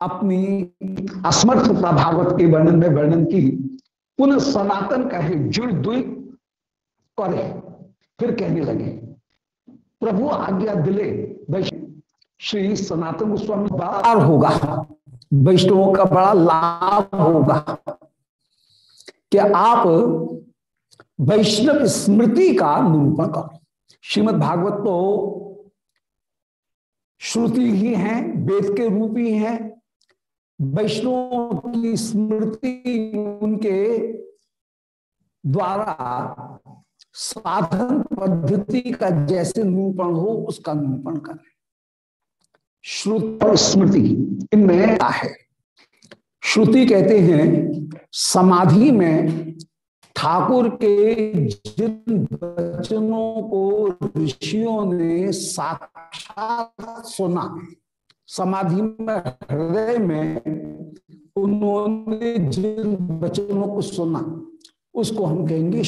अपनी असमर्थता भागवत के वर्णन में वर्णन की पुनः सनातन कहे जुड़ दुई करे, फिर कहने लगे, प्रभु, आज्ञा दिले श्री सनातन गोस्वामी बार होगा। वैष्णवों का बड़ा लाभ होगा। कि आप वैष्णव स्मृति का निरूपण करो? श्रीमद भागवत तो श्रुति ही है, वेद के रूप ही। है वैष्णव की स्मृति उनके द्वारा साधन पद्धति का जैसे निरूपण हो, उसका निरूपण करें। श्रुति और स्मृति इनमें है? श्रुति कहते हैं, समाधि में ठाकुर के जिन वचनों को ऋषियों ने साक्षात सुना, समाधि में, हृदय में, उन्होंने जिन वचनों को सुना, उसको हम कहेंगे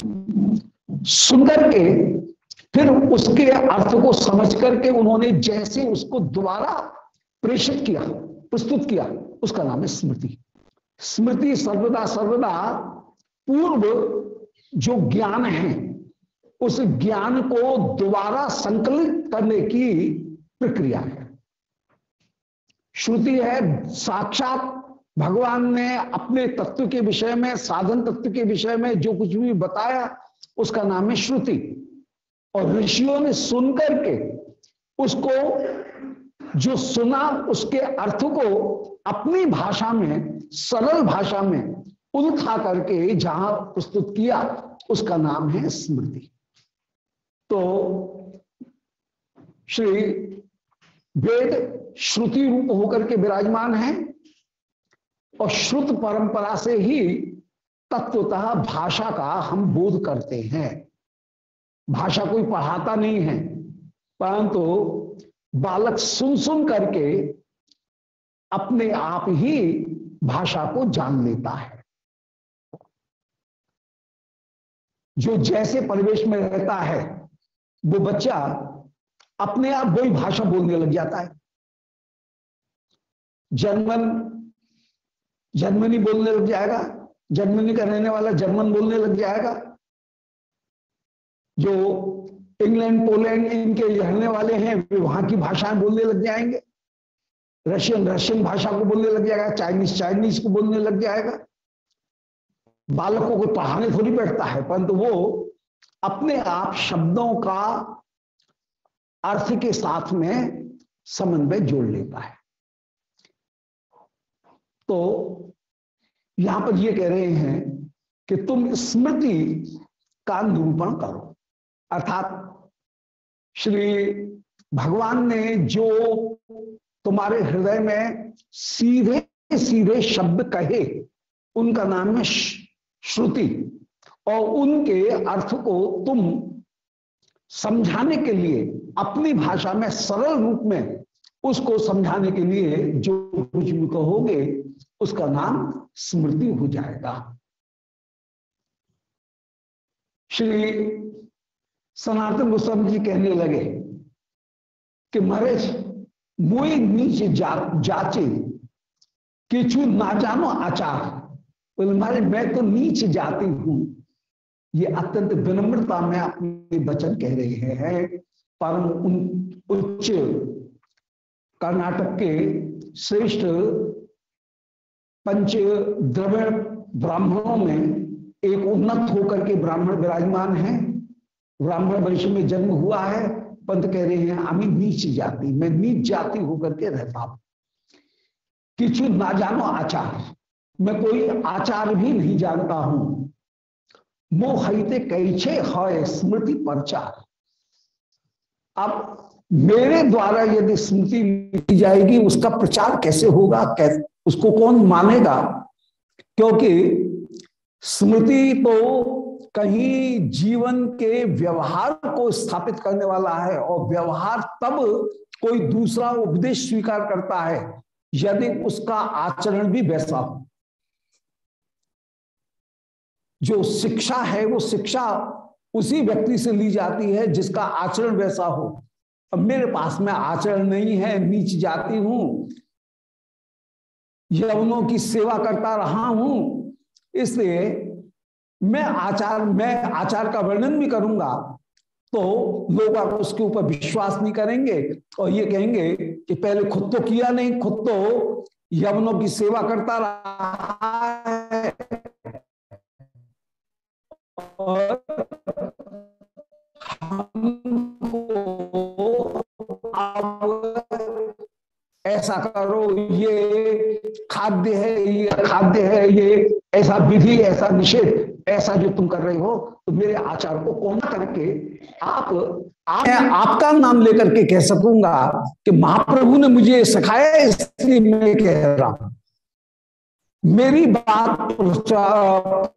सुंदर के, फिर उसके अर्थ को समझ करके उन्होंने जैसे उसको दोबारा प्रेषित किया, प्रस्तुत किया, उसका नाम है स्मृति। स्मृति सर्वदा सर्वदा पूर्व जो ज्ञान है, उस ज्ञान को दोबारा संकलित करने की प्रक्रिया है। श्रुति है, साक्षात भगवान ने अपने तत्व के विषय में, साधन तत्व के विषय में जो कुछ भी बताया, उसका नाम है श्रुति। और ऋषियों ने सुनकर के उसको, जो सुना, उसके अर्थ को अपनी भाषा में, सरल भाषा में उल्था करके जहाँ प्रस्तुत किया, उसका नाम है स्मृति। तो श्री वेद श्रुति रूप होकर के विराजमान है और श्रुत परंपरा से ही तत्वतः भाषा का हम बोध करते हैं। भाषा कोई पढ़ाता नहीं है, परंतु बालक सुन सुन करके अपने आप ही भाषा को जान लेता है। जो जैसे परिवेश में रहता है, वो बच्चा अपने आप वही भाषा बोलने लग जाता है। जर्मन, जर्मनी बोलने लग जाएगा, जर्मनी का रहने वाला जर्मन बोलने लग जाएगा। जो इंग्लैंड, पोलैंड इनके रहने वाले हैं, वे वहाँ की भाषाएँ बोलने लग जाएँगे। रशियन रशियन भाषा को बोलने लग जाएगा, चाइनीज़ चाइनीज़ को बोलने लग जाएगा। बालकों को पढ़ाने थोड़ी बैठता है, परंतु वो अपने आप शब्दों का अर्थ के साथ में समन्वय जोड़ लेता है। तो यहाँ पर ये कह रहे हैं कि तुम स्मृति का निरूपण करो। अर्थात श्री भगवान ने जो तुम्हारे हृदय में सीधे सीधे शब्द कहे, उनका नाम है श्रुति और उनके अर्थ को तुम समझाने के लिए अपनी भाषा में सरल रूप में उसको समझाने के लिए जो कुछ भी कहोगे उसका नाम स्मृति हो जाएगा। श्री सनातन गोस्वामी जी कहने लगे कि महाराज मोए नीचे जा, जाचे किचु ना जानो आचार। बोले महाराज मैं तो नीच जाती हूँ। ये अत्यंत विनम्रता में अपने वचन कह रहे हैं। परम उच्च कर्नाटक के श्रेष्ठ पंच द्रविड़ ब्राह्मणों में एक उन्नत होकर के ब्राह्मण विराजमान है। ब्राह्मण वंश में जन्म हुआ है। पंत कह रहे हैं अमी नीच जाति, मैं नीच जाति होकर के रहता हूँ। किचु ना जानो आचार। मैं कोई आचार भी नहीं जानता हूँ। मोहिते कैसे है स्मृति प्रचार। अब मेरे द्वारा यदि स्मृति ली जाएगी, उसका प्रचार कैसे होगा? कैसे उसको कौन मानेगा? क्योंकि स्मृति तो कहीं जीवन के व्यवहार को स्थापित करने वाला है, और व्यवहार तब कोई दूसरा उपदेश स्वीकार करता है, यदि उसका आचरण भी वैसा हो। जो शिक्षा है, वो शिक्षा उसी व्यक्ति से ली जाती है जिसका आचरण वैसा हो। अब मेरे पास में आचरण नहीं है नीच जाती हूँ, यवनों की सेवा करता रहा हूँ, इसलिए मैं आचार मैं आचार का वर्णन भी करूँगा तो लोग आप उसके ऊपर विश्वास नहीं करेंगे और ये कहेंगे कि पहले खुद तो किया नहीं, खुद तो यवनों की सेवा करता रहा और हमको ऐसा करो, ये खाद्य है, ये खाद्य है, ये ऐसा विधि, ऐसा निषेध, ऐसा जो तुम कर रहे हो तो मेरे आचार को कौन करके आप आप मैं आपका नाम लेकर के कह सकूँगा कि महाप्रभु ने मुझे सिखाया, इसलिए मैं कह रहा हूँ। मेरी बात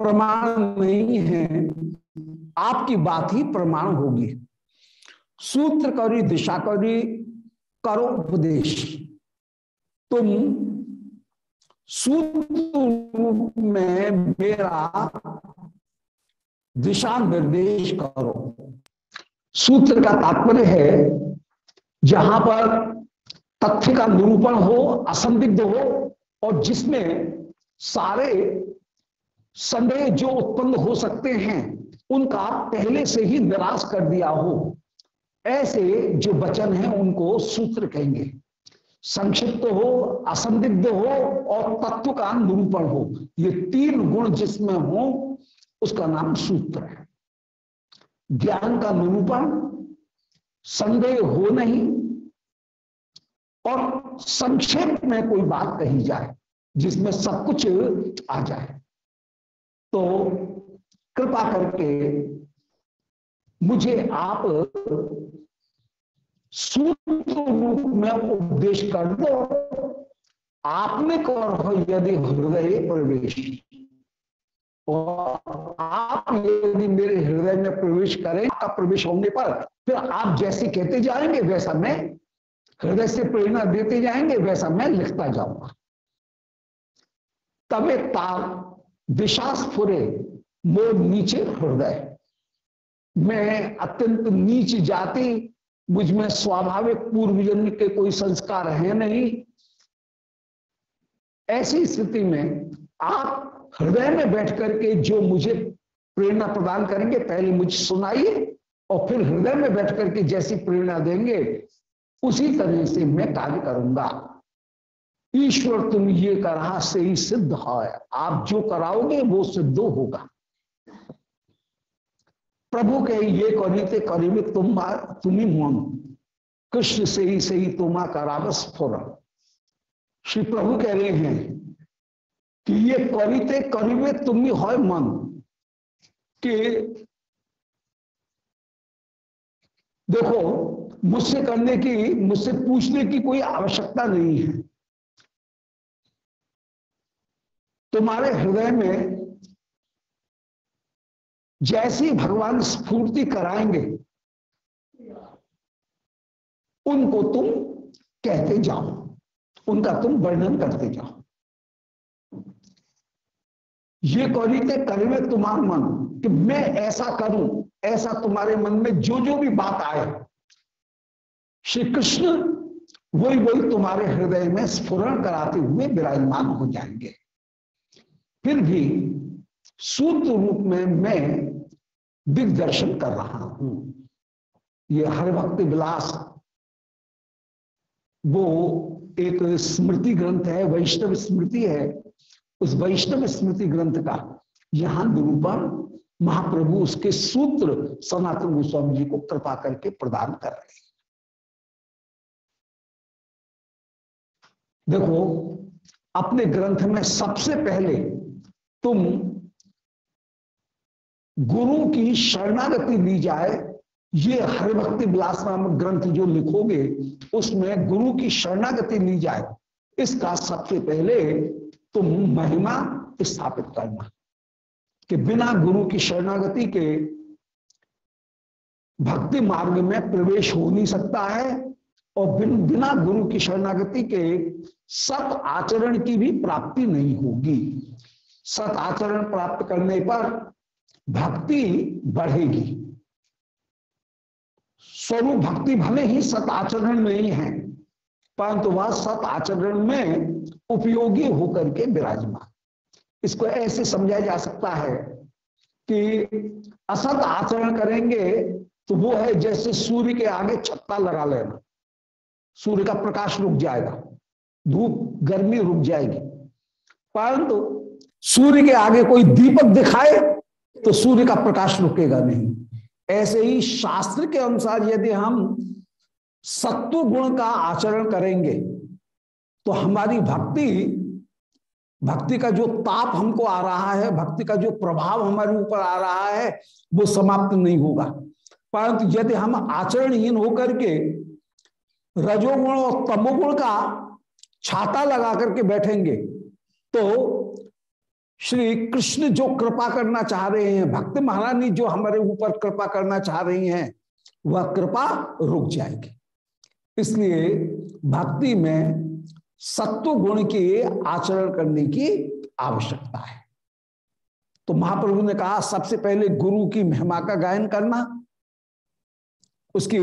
प्रमाण नहीं है। आपकी बात ही प्रमाण होगी। सूत्र करी, दिशा करी, करो उपदेश। तुम सूत्र में मेरा दिशा निर्देश करो। सूत्र का तात्पर्य है, जहाँ पर तथ्य का निरूपण हो, असंदिग्ध हो, और जिसमें सारे संदेह जो उत्पन्न हो सकते हैं, उनका पहले से ही निराश कर दिया हो। ऐसे जो वचन हैं, उनको सूत्र कहेंगे। संक्षिप्त हो, असंदिग्ध हो और तत्व का निरूपण हो। ये तीन गुण जिसमें हो, उसका नाम सूत्र है। ज्ञान का निरूपण, संदेह हो नहीं, और संक्षेप में कोई बात कही जाए। जिसमें सब कुछ आ जाए। तो कृपा करके मुझे आप सूत्र रूप में उपदेश कर दो। आपने कहो यदि हृदय प्रवेश? और आप यदि मेरे हृदय में प्रवेश करें का प्रवेश होने पर फिर आप जैसे कहते जाएँगे, वैसा मैं हृदय से प्रेरणा देते जाएँगे, वैसा मैं लिखता जाऊँगा। तबे तार दिशा स्फुरे मोर नीचे हृदय। मैं अत्यंत नीच जाति, मुझमें स्वाभाविक पूर्व जन्म के कोई संस्कार है नहीं। ऐसी स्थिति में आप हृदय में बैठ करके जो मुझे प्रेरणा प्रदान करेंगे, पहले मुझे सुनाइए और फिर हृदय में बैठ करके जैसी प्रेरणा देंगे, उसी तरह से मैं कार्य करूँगा। ईश्वर तुम ये करा से ही सिद्ध है। आप जो कराओगे, वो सिद्ध होगा। प्रभु के ये करीते करीबे तुम तुम्ही मन कृष्ण से ही से ही तुमा करावस फुर। श्री प्रभु कह रहे हैं कि ये करीते करीबे तुम ही है मन कि। देखो, मुझसे करने की, मुझसे पूछने की कोई आवश्यकता नहीं है। तुम्हारे हृदय में जैसी भगवान स्फूर्ति कराएँगे, उनको तुम कहते जाओ, उनका तुम वर्णन करते जाओ। ये करीते करीबे तुम्हारा मन कि मैं ऐसा करूँ, ऐसा तुम्हारे मन में जो जो भी बात आए, श्री कृष्ण वही वही तुम्हारे हृदय में स्फुरण कराते हुए विराजमान हो जाएँगे। फिर भी सूत्र रूप में मैं दिग्दर्शन कर रहा हूँ। ये हर भक्ति विलास, वो एक स्मृति ग्रंथ है, वैष्णव स्मृति है। उस वैष्णव स्मृति ग्रंथ का यहाँ निरूपण महाप्रभु उसके सूत्र सनातन गोस्वामी जी को कृपा करके प्रदान कर रहे हैं। देखो, अपने ग्रंथ में सबसे पहले तुम गुरु की शरणागति ली जाए, ये हरिभक्ति विलास नामक ग्रंथ जो लिखोगे, उसमें गुरु की शरणागति ली जाए, इसका सबसे पहले तुम महिमा स्थापित करना। कि बिना गुरु की शरणागति के भक्ति मार्ग में प्रवेश हो नहीं सकता है, और बिन बिना गुरु की शरणागति के सत आचरण की भी प्राप्ति नहीं होगी। सत आचरण प्राप्त करने पर भक्ति बढ़ेगी। स्वरूप भक्ति भले ही सत आचरण में ही है, परंतु वह सत आचरण में उपयोगी होकर के विराजमान। इसको ऐसे समझा जा सकता है कि असत आचरण करेंगे तो वो है जैसे सूर्य के आगे छत्ता लगा लेना। सूर्य का प्रकाश रुक जाएगा, धूप, गर्मी रुक जाएगी। परंतु सूर्य के आगे कोई दीपक दिखाए तो सूर्य का प्रकाश रुकेगा नहीं। ऐसे ही शास्त्र के अनुसार यदि हम सत्व गुण का आचरण करेंगे तो हमारी भक्ति भक्ति का जो ताप हमको आ रहा है, भक्ति का जो प्रभाव हमारे ऊपर आ रहा है, वो समाप्त नहीं होगा। परंतु यदि हम आचरणहीन होकर के रजोगुण और तमोगुण का छाता लगा करके बैठेंगे तो श्री कृष्ण जो कृपा करना चाह रहे हैं, भक्त महारानी जो हमारे ऊपर कृपा करना चाह रही हैं, वह कृपा रुक जाएगी। इसलिए भक्ति में सत्व गुण के आचरण करने की आवश्यकता है। तो महाप्रभु ने कहा, सबसे पहले गुरु की महिमा का गायन करना, उसकी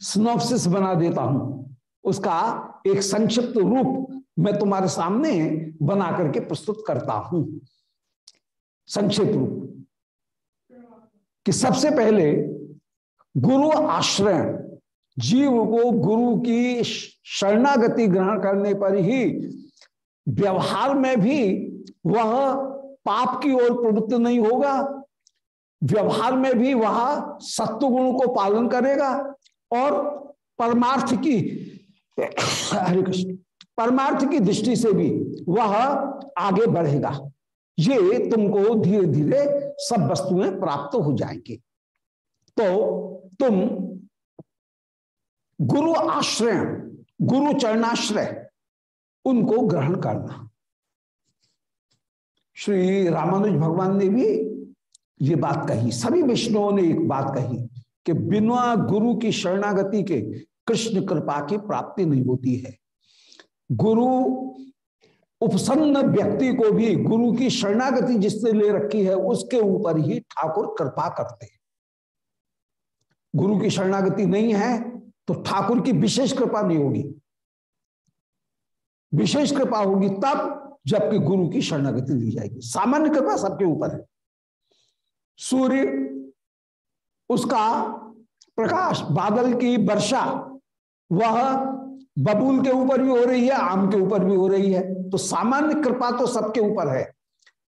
स्नोप्सिस बना देता हूँ। उसका एक संक्षिप्त रूप मैं तुम्हारे सामने बना करके प्रस्तुत करता हूँ। संक्षिप्त रूप कि सबसे पहले गुरु आश्रय जीव को गुरु की शरणागति ग्रहण करने पर ही व्यवहार में भी वह पाप की ओर प्रवृत्त नहीं होगा। व्यवहार में भी वह सत्व गुण को पालन करेगा और परमार्थ की हरे कृष्ण। परमार्थ की दृष्टि से भी वह आगे बढ़ेगा। ये तुमको धीरे धीरे सब वस्तुएँ प्राप्त हो जाएँगी। तो तुम गुरु आश्रय, गुरु चरणाश्रय, उनको ग्रहण करना। श्री रामानुज भगवान ने भी ये बात कही, सभी विष्णुओं ने एक बात कही कि बिना गुरु की शरणागति के कृष्ण कृपा की प्राप्ति नहीं होती है। गुरु उपसन्न व्यक्ति को भी गुरु की शरणागति जिसने ले रखी है, उसके ऊपर ही ठाकुर कृपा करते गुरु की शरणागति नहीं है तो ठाकुर की विशेष कृपा नहीं होगी। विशेष कृपा होगी तब जबकि गुरु की शरणागति ली जाएगी। सामान्य कृपा सबके ऊपर है। सूर्य, उसका प्रकाश, बादल की वर्षा, वह बबूल के ऊपर भी हो रही है, आम के ऊपर भी हो रही है। तो सामान्य कृपा तो सबके ऊपर है।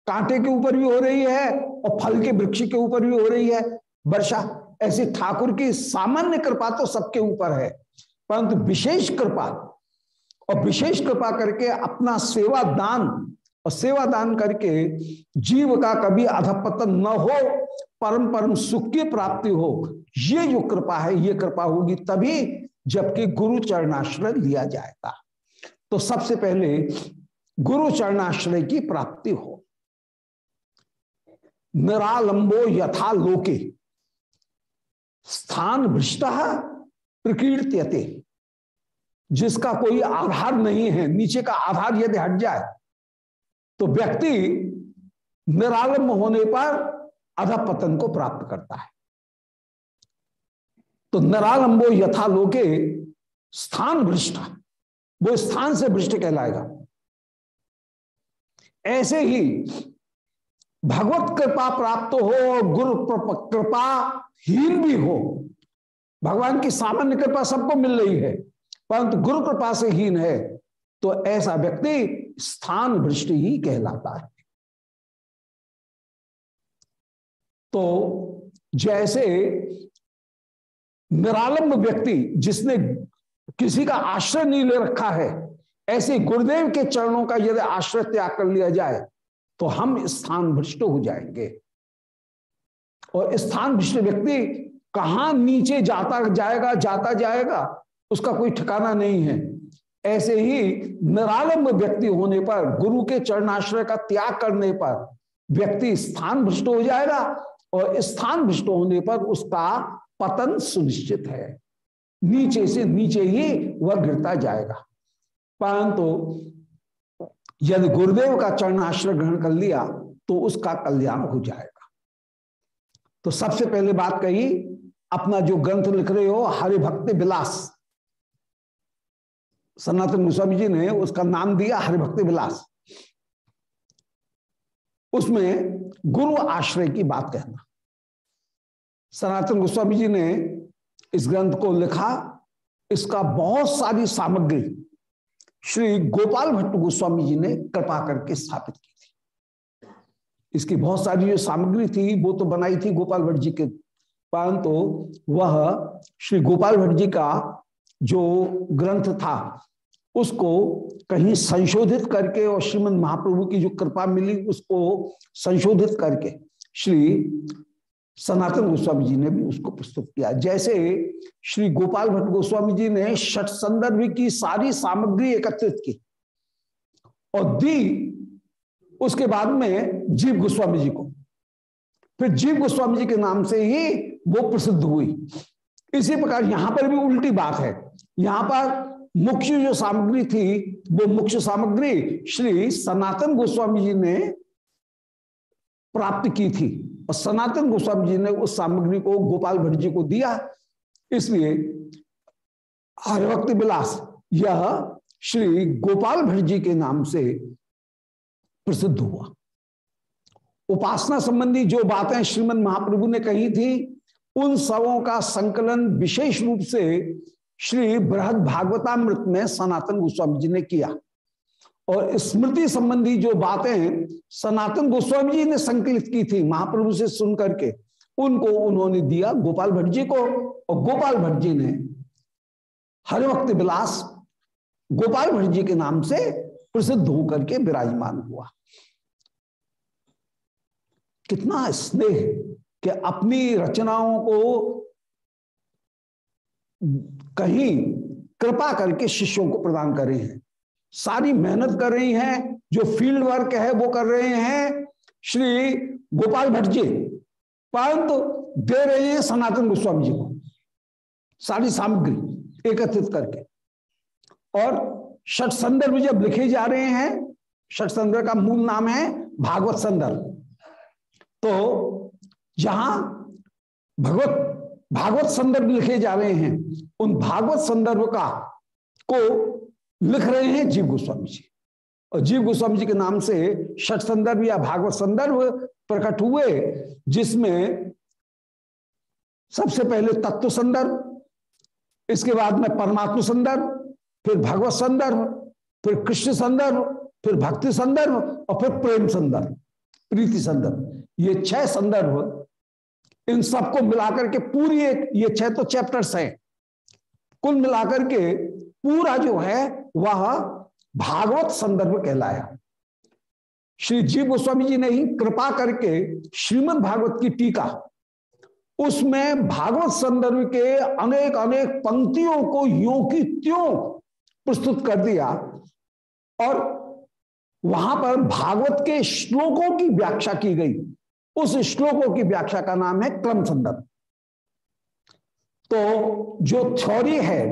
कांटे के ऊपर भी हो रही है और फल के वृक्ष के ऊपर भी हो रही है। वर्षा, ऐसी ठाकुर की सामान्य कृपा तो सबके ऊपर है। परंतु विशेष कृपा और विशेष कृपा करके अपना सेवा दान और सेवा दान करके जीव का कभी अधपतन न हो, परम परम सुख की प्राप्ति हो, ये जो कृपा है, ये कृपा होगी तभी जबकि गुरु चरणाश्रय लिया जाएगा। तो सबसे पहले गुरु चरणाश्रय की प्राप्ति हो। निरालंबो यथा लोके, स्थान भ्रष्ट प्रकीर्त्यते। जिसका कोई आधार नहीं है, नीचे का आधार यदि हट जाए तो व्यक्ति निरालंब होने पर अधपतन को प्राप्त करता है। तो निरालंबो यथा लोके स्थान भ्रष्ट वो स्थान से भ्रष्ट कहलाएगा। ऐसे ही भगवत कृपा प्राप्त हो और गुरु कृपा हीन भी हो, भगवान की सामान्य कृपा सबको मिल रही है, परंतु गुरु कृपा से हीन है तो ऐसा व्यक्ति स्थान भ्रष्ट ही कहलाता है। तो जैसे निरालंब व्यक्ति जिसने किसी का आश्रय नहीं ले रखा है, ऐसे गुरुदेव के चरणों का यदि आश्रय त्याग कर लिया जाए तो हम स्थान भ्रष्ट हो जाएँगे। और स्थान भ्रष्ट व्यक्ति कहा नीचे जाता जाएगा जाता जाएगा, उसका कोई ठिकाना नहीं है। ऐसे ही निरालंब व्यक्ति होने पर, गुरु के चरणाश्रय का त्याग करने पर व्यक्ति स्थान भ्रष्ट हो जाएगा, और स्थान भ्रष्ट होने पर उसका पतन सुनिश्चित है। नीचे से नीचे ही वह गिरता जाएगा। परंतु यदि गुरुदेव का चरण आश्रय ग्रहण कर लिया तो उसका कल्याण हो जाएगा। तो सबसे पहले बात कही, अपना जो ग्रंथ लिख रहे हो हरि भक्ति विलास। सनातन गोस्वामी जी ने उसका नाम दिया, हरिभक्ति विलास। उसमें गुरु आश्रय की बात कहना। सनातन गोस्वामी जी ने इस ग्रंथ को लिखा, इसका बहुत सारी सामग्री श्री गोपाल भट्ट गोस्वामी जी ने कृपा करके स्थापित की थी। इसकी बहुत सारी जो सामग्री थी, वो तो बनाई थी गोपाल भट्ट जी के परंतु तो वह श्री गोपाल भट्ट जी का जो ग्रंथ था, उसको कहीं संशोधित करके और श्रीमद महाप्रभु की जो कृपा मिली, उसको संशोधित करके श्री सनातन गोस्वामी जी ने भी उसको प्रस्तुत किया। जैसे श्री गोपाल भट्ट गोस्वामी जी ने षट संदर्भ की सारी सामग्री एकत्रित की और दी उसके बाद में जीव गोस्वामी जी को। फिर जीव गोस्वामी जी के नाम से ही वो प्रसिद्ध हुई। इसी प्रकार यहाँ पर भी उल्टी बात है। यहाँ पर मुख्य जो सामग्री थी, वो मुख्य सामग्री श्री सनातन गोस्वामी जी ने प्राप्त की थी। और सनातन गोस्वामी जी ने उस सामग्री को, गोपाल भट्ट जी को दिया। इसलिए हरिभक्ति विलास, यह श्री गोपाल भट्ट जी के नाम से प्रसिद्ध हुआ। उपासना संबंधी जो बातें श्रीमद महाप्रभु ने कही थी, उन सबों का संकलन विशेष रूप से श्री बृहद भागवतामृत में सनातन गोस्वामी जी ने किया। और स्मृति संबंधी जो बातें सनातन गोस्वामी जी ने संकलित की थी महाप्रभु से सुन करके उनको उन्होंने दिया गोपाल भट्ट जी को और गोपाल भट्ट जी ने हरिभक्त विलास गोपाल भट्ट जी के नाम से प्रसिद्ध होकर के विराजमान हुआ। कितना स्नेह कि अपनी रचनाओं को कहीं कृपा करके शिष्यों को प्रदान कर। हैं सारी मेहनत कर रही हैं, जो फ़ील्ड वर्क है वो कर रहे हैं, श्री गोपाल भट्ट जी परंतु दे रहे हैं सनातन गोस्वामी जी को, सारी सामग्री एकत्रित करके। और षट संदर्भ जब लिखे जा रहे हैं, षट संदर्भ का मूल नाम है भागवत संदर्भ। तो जहाँ भगवत, भागवत संदर्भ लिखे जा रहे हैं, उन भागवत संदर्भ का को लिख रहे हैं जीव गोस्वामी जी। और जीव गोस्वामी जी के नाम से षट संदर्भ या भागवत संदर्भ प्रकट हुए, जिसमें सबसे पहले तत्व संदर्भ, इसके बाद में परमात्म संदर्भ, फिर भगवत संदर्भ, फिर कृष्ण संदर्भ, फिर भक्ति संदर्भ और फिर प्रेम संदर्भ, प्रीति संदर्भ। ये छह संदर्भ इन सबको मिलाकर के पूरी एक, ये छह तो चैप्टर्स हैं। कुल मिलाकर के पूरा जो है वह भागवत संदर्भ कहलाया। श्री जीव गोस्वामी जी ने ही कृपा करके श्रीमद् भागवत की टीका, उसमें भागवत संदर्भ के अनेक अनेक पंक्तियों को यो की त्यों प्रस्तुत कर दिया और वहाँ पर भागवत के श्लोकों की व्याख्या की गई। उस श्लोकों की व्याख्या का नाम है क्रम संदर्भ। तो जो थ्योरी है,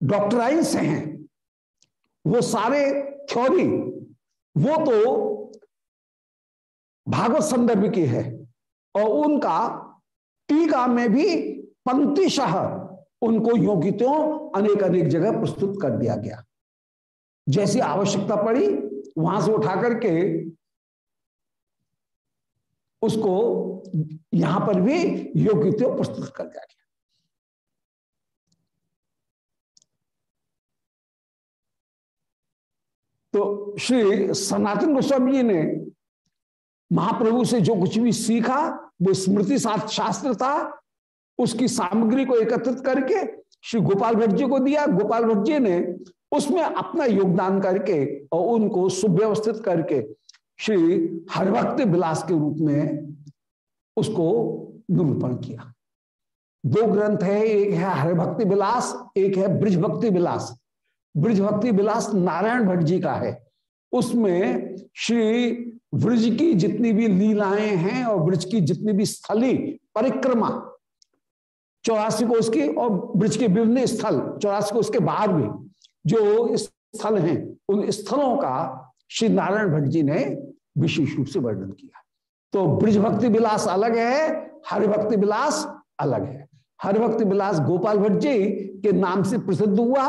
डॉक्टराइंस हैं वो सारे थ्योरी वो तो भागवत संदर्भ की है और उनका टीका में भी पंक्तिशः उनको योगितों अनेक अनेक जगह प्रस्तुत कर दिया गया। जैसी आवश्यकता पड़ी, वहाँ से उठा करके उसको यहाँ पर भी योग्य प्रस्तुत कर दिया गया। तो श्री सनातन गोस्वामी जी ने महाप्रभु से जो कुछ भी सीखा, वो स्मृति शास्त्र था, उसकी सामग्री को एकत्रित करके श्री गोपाल भट्ट जी को दिया। गोपाल भट्ट जी ने उसमें अपना योगदान करके और उनको सुव्यवस्थित करके श्री हरिभक्त विलास के रूप में उसको निरूपण किया। दो ग्रंथ है, एक है हरिभक्ति विलास, एक है ब्रिज भक्ति विलास। ब्रिज भक्ति विलास नारायण भट्ट जी का है। उसमें श्री ब्रिज की जितनी भी लीलाएँ हैं और ब्रिज की जितनी भी स्थली परिक्रमा, चौरासी को उसकी और ब्रिज के विभिन्न स्थल, चौरासी को उसके बाहर भी जो स्थल हैं, उन स्थलों का श्री नारायण भट्ट जी ने विशेष रूप से वर्णन किया। तो ब्रिज भक्ति विलास अलग है हरि भक्ति विलास अलग है। हर भक्त विलास गोपाल भट्ट जी के नाम से प्रसिद्ध हुआ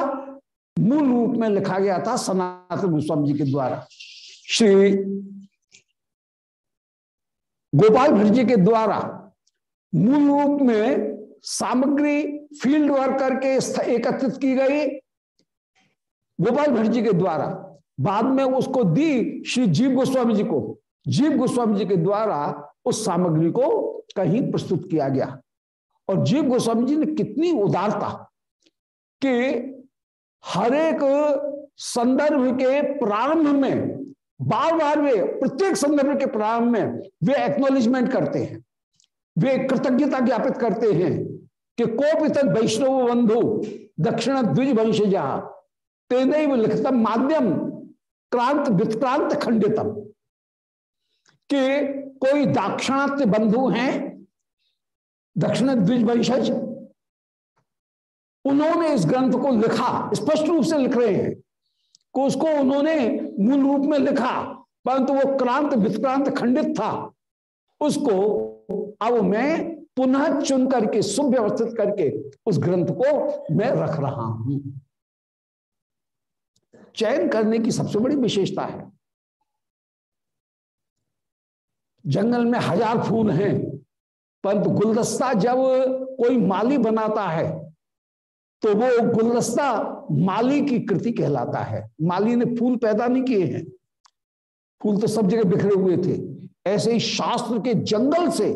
मूल रूप में लिखा गया था सनातन गोस्वामी जी के द्वारा। श्री गोपाल भट्ट जी के द्वारा मूल रूप में सामग्री, फ़ील्ड वर्क करके एकत्रित की गई। गोपाल भट्ट जी के द्वारा। बाद में उसको दी श्री जीव गोस्वामी जी को। जीव गोस्वामी जी के द्वारा उस सामग्री को कहीं प्रस्तुत किया गया। और जीव गोस्वामी जी ने कितनी उदारता कि हर एक संदर्भ के प्रारंभ में बार बार वे, प्रत्येक संदर्भ के प्रारंभ में वे एक्नोलिजमेंट करते हैं। वे कृतज्ञता ज्ञापित करते हैं कि कोपित वैष्णव बंधु दक्षिण द्विज वंशजा तेन लिखतम माध्यम क्रांत विक्रांत खंडितम। कि कोई दाक्षिणात्य बंधु हैं, दक्षिण द्विज वंशज उन्होंने इस ग्रंथ को लिखा, स्पष्ट रूप से लिख रहे हैं कि उसको उन्होंने मूल रूप में लिखा, परंतु वो क्रांत विक्रांत खंडित था। उसको अब मैं पुनः चुन करके सुव्यवस्थित करके उस ग्रंथ को मैं रख रहा हूँ। चयन करने की सबसे बड़ी विशेषता है, जंगल में हज़ार फूल हैं, परंतु गुलदस्ता जब कोई माली बनाता है तो वो गुलदस्ता माली की कृति कहलाता है। माली ने फूल पैदा नहीं किए हैं। फूल तो सब जगह बिखरे हुए थे। ऐसे ही शास्त्र के जंगल से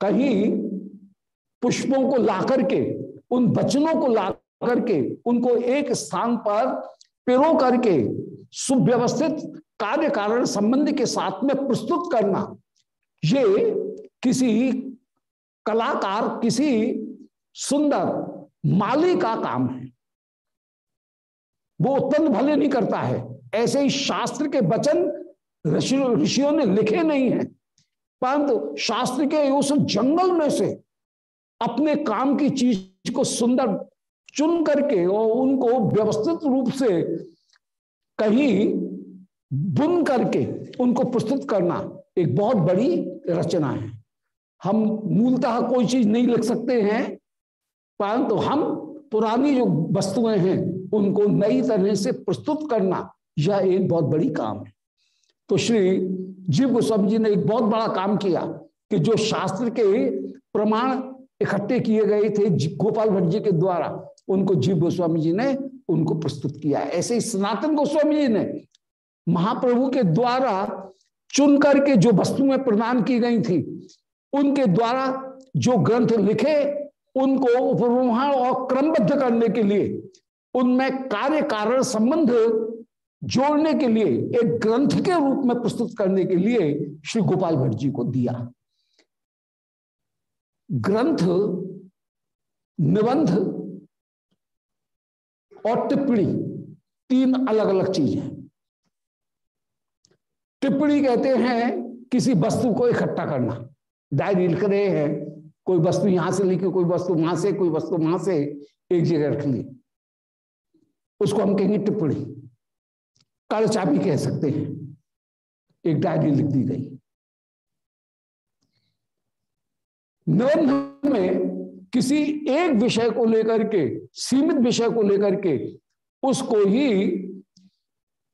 कहीं पुष्पों को ला करके उन वचनों को ला करके उनको एक स्थान पर पिरो करके सुव्यवस्थित कार्य कारण संबंध के साथ में प्रस्तुत करना, ये किसी कलाकार, किसी सुंदर माली का काम है। वो उत्पन्न भले नहीं करता है। ऐसे ही शास्त्र के वचन ऋषियों ने लिखे नहीं है। परंतु शास्त्र के उस जंगल में से अपने काम की चीज़ को सुंदर चुन करके और उनको व्यवस्थित रूप से कहीं बुन करके उनको प्रस्तुत करना एक बहुत बड़ी रचना है। हम मूलतः कोई चीज़ नहीं लिख सकते हैं। परंतु हम पुरानी जो वस्तुएँ हैं, उनको नई तरह से प्रस्तुत करना यह एक बहुत बड़ी काम है। तो श्री जीव गोस्वामी जी ने एक बहुत बड़ा काम किया कि जो शास्त्र के प्रमाण इकट्ठे किए गए थे गोपाल भट्ट जी के द्वारा, उनको जीव गोस्वामी जी ने उनको प्रस्तुत किया ऐसे ही सनातन गोस्वामी जी ने महाप्रभु के द्वारा चुन करके जो वस्तुएँ प्रदान की गई थी, उनके द्वारा जो ग्रंथ लिखे उनको उपरोहण और क्रमबद्ध करने के लिए, उनमें कार्य कारण संबंध जोड़ने के लिए, एक ग्रंथ के रूप में प्रस्तुत करने के लिए श्री गोपाल भट्ट जी को दिया। ग्रंथ, निबंध और टिप्पणी, तीन अलग अलग चीज़ है। टिप्पणी कहते हैं किसी वस्तु को इकट्ठा करना। डायरी लिख रहे हैं कोई वस्तु यहाँ से लिखी कोई वस्तु वहाँ से, कोई वस्तु वहाँ से, एक जगह रख ली उसको हम कहेंगे टिप्पणी। कल चाबी कह सकते हैं। एक डायरी लिख दी गई। निबंध में किसी एक विषय को लेकर के, सीमित विषय को लेकर के, उसको ही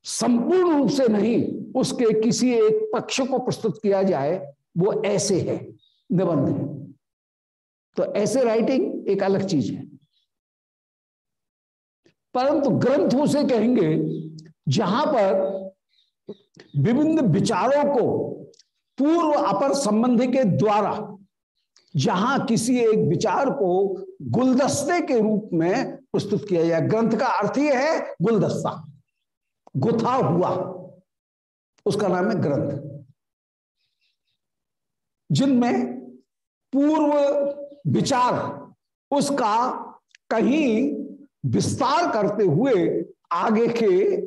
संपूर्ण रूप से नहीं, उसके किसी एक पक्ष को प्रस्तुत किया जाए, वो ऐसे है। निबंध है तो ऐसे राइटिंग एक अलग चीज़ है। परंतु ग्रंथ उसे कहेंगे जहाँ पर विभिन्न विचारों को पूर्व अपर संबंध के द्वारा जहाँ किसी एक विचार को गुलदस्ते के रूप में प्रस्तुत किया जाए ग्रंथ का अर्थ यह है गुलदस्ता। गुथा हुआ। उसका नाम है ग्रंथ। जिनमें पूर्व विचार उसका कहीं विस्तार करते हुए आगे के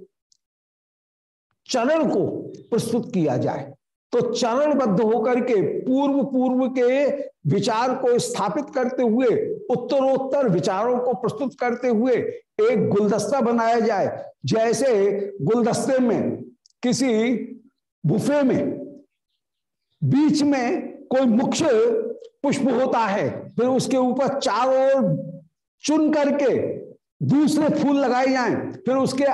चरण को प्रस्तुत किया जाए। तो चरणबद्ध होकर के पूर्व पूर्व के विचार को स्थापित करते हुए, उत्तरोत्तर विचारों को प्रस्तुत करते हुए एक गुलदस्ता बनाया जाए, जैसे गुलदस्ते में, किसी बुफे में, बीच में कोई मुख्य पुष्प होता है। फिर उसके ऊपर चारों ओर चुन करके दूसरे फूल लगाए जाए। फिर उसके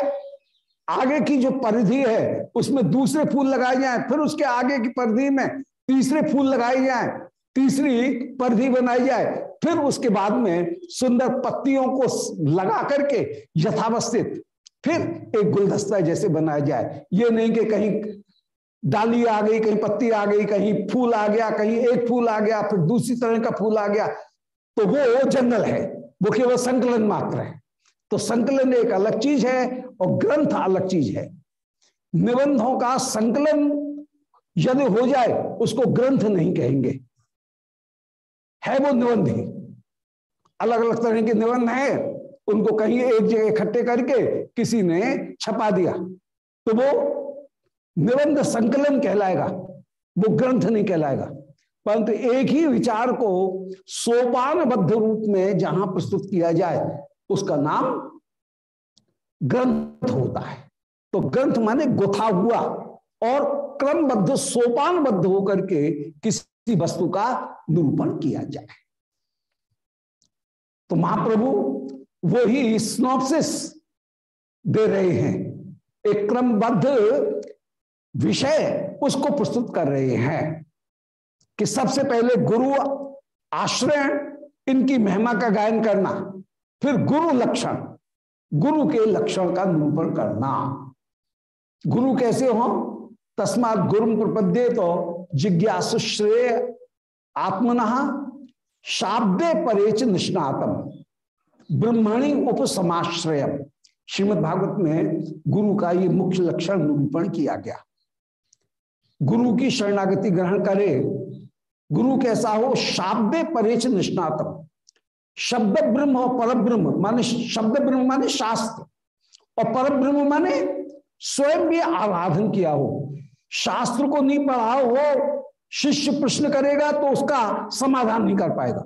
आगे की जो परिधि है, उसमें दूसरे फूल लगाए जाएँ। फिर उसके आगे की परिधि में तीसरे फूल लगाए जाएँ। तीसरी परिधि बनाई जाए। फिर उसके बाद में सुंदर पत्तियों को लगा करके यथावस्थित फिर एक गुलदस्ता जैसे बनाया जाए। ये नहीं कि कहीं डाली आ गई, कहीं पत्ती आ गई, कहीं फूल आ गया, कहीं एक फूल आ गया, फिर दूसरी तरह का फूल आ गया तो वो जंगल है, वो केवल संकलन मात्र है। तो संकलन एक अलग चीज़ है और ग्रंथ अलग चीज़ है। निबंधों का संकलन यदि हो जाए, उसको ग्रंथ नहीं कहेंगे। है वो निबंध ही। अलग अलग तरह के निबंध है, उनको कहीं एक जगह इकट्ठे करके किसी ने छपा दिया तो वो निबंध संकलन कहलाएगा, वो ग्रंथ नहीं कहलाएगा। परंतु एक ही विचार को सोपानबद्ध रूप में जहाँ प्रस्तुत किया जाए, उसका नाम ग्रंथ होता है। तो ग्रंथ माने गुथा हुआ और क्रमबद्ध, सोपानबद्ध होकर के किसी वस्तु का निरूपण किया जाए। तो महाप्रभु वो ही स्नोप्सिस दे रहे हैं। एक क्रमबद्ध विषय उसको प्रस्तुत कर रहे हैं कि सबसे पहले गुरु आश्रय, इनकी महिमा का गायन करना, फिर गुरु लक्षण, गुरु के लक्षण का निरूपण करना। गुरु कैसे हो? तस्मात गुरु प्रपद्ये तो जिज्ञासु श्रेय आत्मन शाब्दे परेच निष्णातम। ब्रह्मणी उपसमाश्रय श्रीमद भागवत में गुरु का ये मुख्य लक्षण निरूपण किया गया। गुरु की शरणागति ग्रहण करे। गुरु कैसा हो? शाब्दे परेच निष्णातम। शब्द ब्रह्म और पर ब्रह्म माने शब्द ब्रह्म माने शास्त्र और पर ब्रह्म माने स्वयं भी आराधन किया हो। शास्त्र को नहीं पढ़ा हो, शिष्य प्रश्न करेगा तो उसका समाधान नहीं कर पाएगा।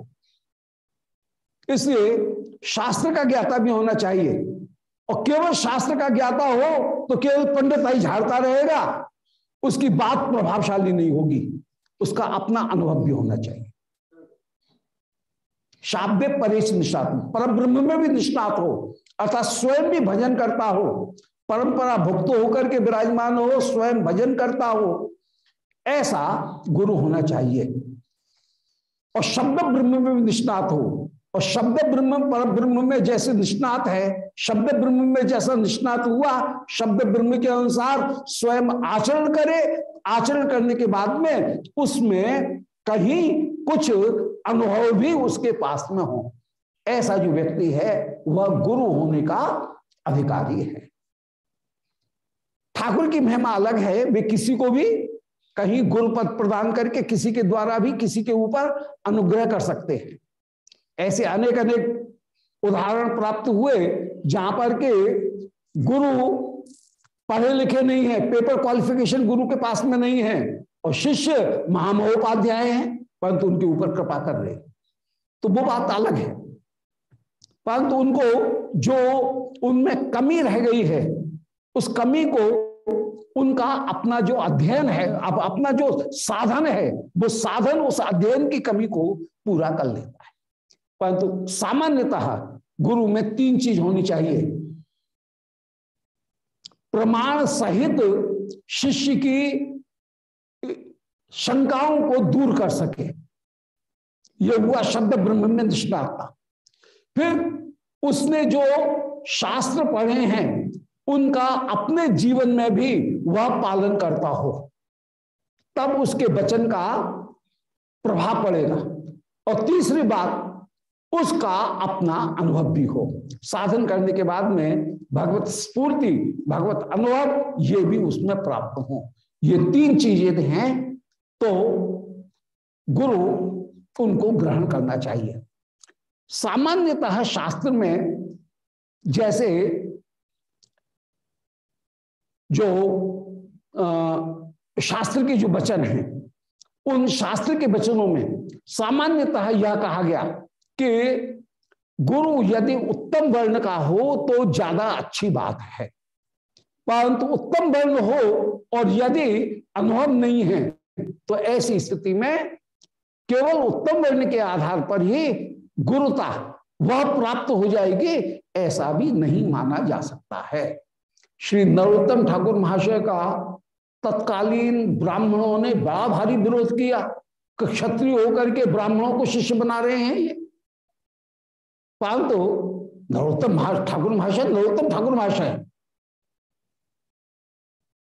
इसलिए शास्त्र का ज्ञाता भी होना चाहिए। और केवल शास्त्र का ज्ञाता हो तो केवल पंडित ही झाड़ता रहेगा। उसकी बात प्रभावशाली नहीं होगी, उसका अपना अनुभव भी होना चाहिए। शाब्द परेश निष्णात परम ब्रह्म में भी निष्णात हो, अर्थात स्वयं भी भजन करता हो, परंपरा भुक्त होकर के विराजमान हो, स्वयं भजन करता हो, ऐसा गुरु होना चाहिए। और शब्द ब्रह्म में भी निष्णात हो, और शब्द ब्रह्म पर ब्रह्म में जैसे निष्णात है शब्द ब्रह्म में जैसा निष्णात हुआ, शब्द ब्रह्म के अनुसार स्वयं आचरण करे, आचरण करने के बाद में उसमें कहीं कुछ अनुभव भी उसके पास में हो। ऐसा जो व्यक्ति है, वह गुरु होने का अधिकारी है। ठाकुर की महिमा अलग है, वे किसी को भी कहीं गुरु पद प्रदान करके किसी के द्वारा भी किसी के ऊपर अनुग्रह कर सकते हैं। ऐसे अनेक अनेक उदाहरण प्राप्त हुए जहाँ पर के गुरु पढ़े लिखे नहीं है पेपर क्वालिफिकेशन गुरु के पास में नहीं है, और शिष्य महामहोपाध्याय हैं, परंतु उनके ऊपर कृपा कर रहे तो वो बात अलग है। परंतु उनको जो उनमें कमी रह गई है, उस कमी को उनका अपना जो अध्ययन है अब अपना जो साधन है, वो साधन उस अध्ययन की कमी को पूरा कर लेता है। परंतु सामान्यतः गुरु में तीन चीज़ होनी चाहिए। प्रमाण सहित शिष्य की शंकाओं को दूर कर सके। यह हुआ शब्द ब्रह्म में निष्णाता। फिर उसने जो शास्त्र पढ़े हैं, उनका अपने जीवन में भी वह पालन करता हो। तब उसके वचन का प्रभाव पड़ेगा। और तीसरी बात उसका अपना अनुभव भी हो। साधन करने के बाद में भगवत स्फूर्ति भगवत अनुभव ये भी उसमें प्राप्त हो। ये तीन चीज़ें हैं तो गुरु उनको ग्रहण करना चाहिए। सामान्यतः शास्त्र में जैसे जो आ, शास्त्र के जो वचन हैं उन शास्त्र के वचनों में सामान्यतः यह कहा गया कि गुरु यदि उत्तम वर्ण का हो तो ज़्यादा अच्छी बात है। परंतु उत्तम वर्ण हो और यदि अनुभव नहीं है तो ऐसी स्थिति में केवल उत्तम वर्ण के आधार पर ही गुरुता वह प्राप्त हो जाएगी, ऐसा भी नहीं माना जा सकता है। श्री नरोत्तम ठाकुर महाशय का तत्कालीन ब्राह्मणों ने बड़ा भारी विरोध किया। क्षत्रिय होकर के ब्राह्मणों को शिष्य बना रहे हैं ये। परंतु नरोत्तम ठाकुर महाशय, नरोत्तम ठाकुर महाशय।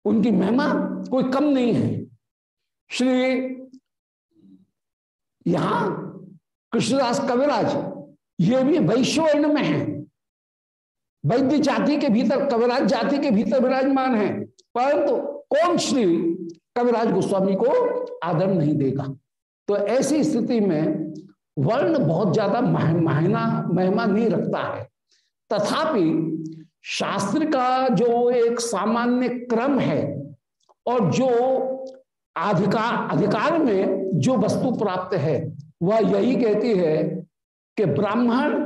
उनकी महिमा कोई कम नहीं है। श्री यहाँ कृष्णदास कविराज, ये भी वैश्वर्ण में है। वैद्य जाति के भीतर कविराज, जाति के भीतर विराजमान है। परंतु कौन श्री कविराज गोस्वामी को आदर नहीं देगा? तो ऐसी स्थिति में वर्ण बहुत ज़्यादा महिमा महिमा नहीं रखता है। तथापि शास्त्र का जो एक सामान्य क्रम है और जो अधिकार अधिकार में जो वस्तु प्राप्त है, वह यही कहती है कि ब्राह्मण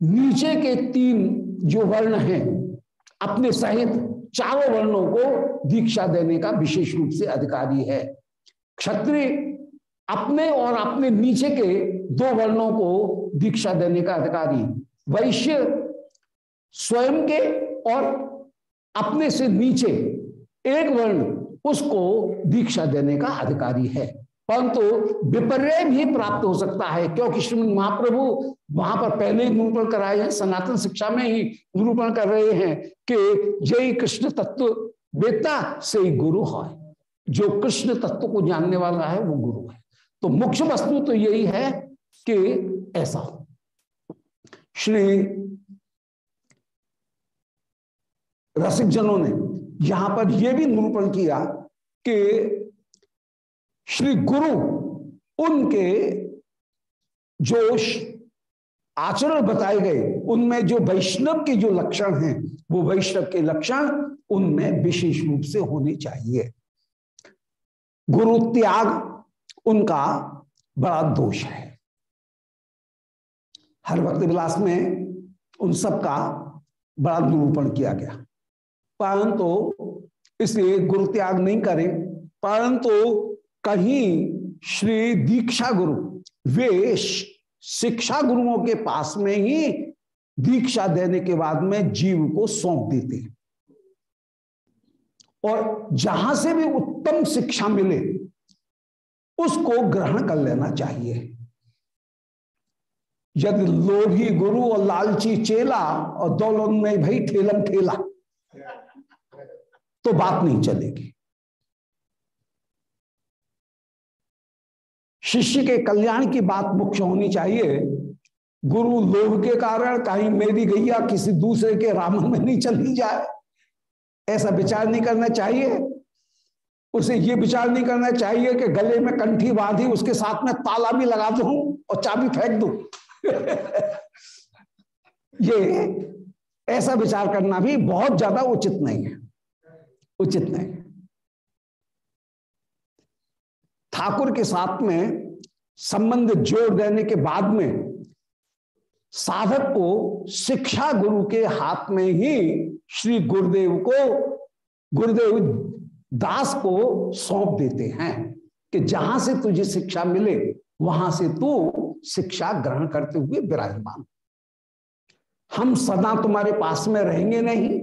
नीचे के तीन जो वर्ण हैं, अपने सहित चारों वर्णों को दीक्षा देने का विशेष रूप से अधिकारी है। क्षत्रिय अपने और अपने नीचे के दो वर्णों को दीक्षा देने का अधिकारी। वैश्य स्वयं के और अपने से नीचे एक वर्ण उसको दीक्षा देने का अधिकारी है। परंतु विपर्य भी प्राप्त हो सकता है, क्योंकि श्री महाप्रभु वहाँ पर पहले ही निरूपण कराए हैं, सनातन शिक्षा में ही निरूपण कर रहे हैं कि जय कृष्ण तत्व वेता से ही गुरु है। जो कृष्ण तत्व को जानने वाला है, वो गुरु है। तो मुख्य वस्तु तो यही है कि ऐसा। श्री रसिक जनों ने यहाँ पर यह भी निरूपण किया कि श्री गुरु उनके जो आचरण बताए गए, उनमें जो वैष्णव के जो लक्षण हैं, वो वैष्णव के लक्षण उनमें विशेष रूप से होने चाहिए। गुरु त्याग उनका बड़ा दोष है। हर भक्त विलास में उन सब का बड़ा निरूपण किया गया। परंतु तो इसलिए गुरु त्याग नहीं करें परंतु तो कहीं श्री दीक्षा गुरु वे शिक्षा गुरुओं के पास में ही दीक्षा देने के बाद में जीव को सौंप देते और जहाँ से भी उत्तम शिक्षा मिले उसको ग्रहण कर लेना चाहिए। यदि लोभी गुरु और लालची चेला और दौलत में भाई ठेलम ठेला तो बात नहीं चलेगी। शिष्य के कल्याण की बात मुख्य होनी चाहिए। गुरु लोभ के कारण कहीं मेरी गैया किसी दूसरे के रामन में नहीं चली जाए। ऐसा विचार नहीं करना चाहिए। उसे ये विचार नहीं करना चाहिए कि गले में कंठी बांधी, उसके साथ में ताला भी लगा दू और चाबी फेंक दू। ये ऐसा विचार करना भी बहुत ज़्यादा उचित नहीं है। उचित नहीं। ठाकुर के साथ में संबंध जोड़ देने के बाद में साधक को शिक्षा गुरु के हाथ में ही श्री गुरुदेव को, गुरुदेव दास को सौंप देते हैं कि जहाँ से तुझे शिक्षा मिले, वहाँ से तू शिक्षा ग्रहण करते हुए विराजमान। हम सदा तुम्हारे पास में रहेंगे नहीं।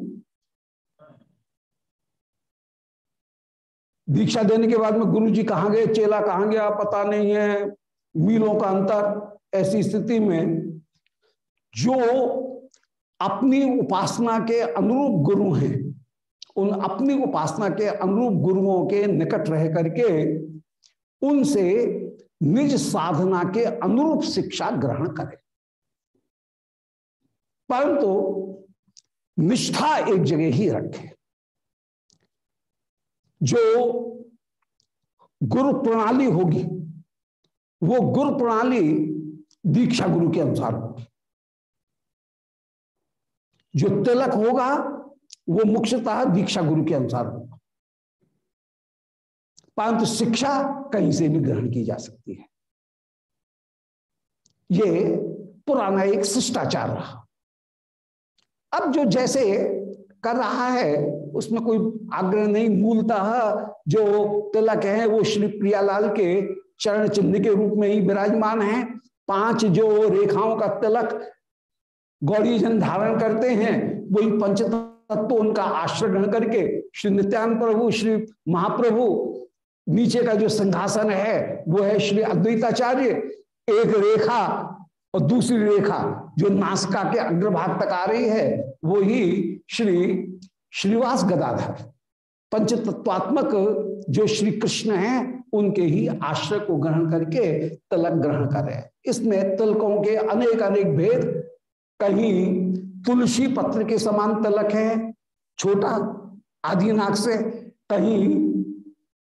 दीक्षा देने के बाद में गुरु जी कहाँ गए, चेला कहाँ गया, पता नहीं है। मीलों का अंतर, ऐसी स्थिति में जो अपनी उपासना के अनुरूप गुरु हैं उन अपनी उपासना के अनुरूप गुरुओं के निकट रह करके उनसे निज साधना के अनुरूप शिक्षा ग्रहण करें। परंतु तो निष्ठा एक जगह ही रखें, जो गुरु प्रणाली होगी, वो गुरु प्रणाली दीक्षा गुरु के अनुसार होगी। जो तिलक होगा वो मुख्यतः दीक्षा गुरु के अनुसार होगा परंतु शिक्षा कहीं से भी ग्रहण की जा सकती है। ये पुराना एक शिष्टाचार रहा। अब जो जैसे कर रहा है, उसमें कोई आग्रह नहीं, मूलतः जो तिलक है, वो श्री प्रियालाल के चरण चिन्ह के रूप में ही विराजमान है। पाँच जो रेखाओं का तिलक गौरी जन धारण करते हैं, वही पंच तत्व उनका आश्रय ग्रहण करके श्री नित्यानंद प्रभु, श्री महाप्रभु नीचे का जो सिंहासन है, वो है श्री अद्वैताचार्य। एक रेखा और दूसरी रेखा जो नासका के अग्रभाग तक आ रही है, वो ही श्री श्रीवास गदाधर। पंच तत्वात्मक जो श्री कृष्ण हैं, उनके ही आश्रय को ग्रहण करके तलक ग्रहण करे इसमें तलकों के अनेक अनेक भेद कहीं तुलसी पत्र के समान तलक है, छोटा आदि नाक से कहीं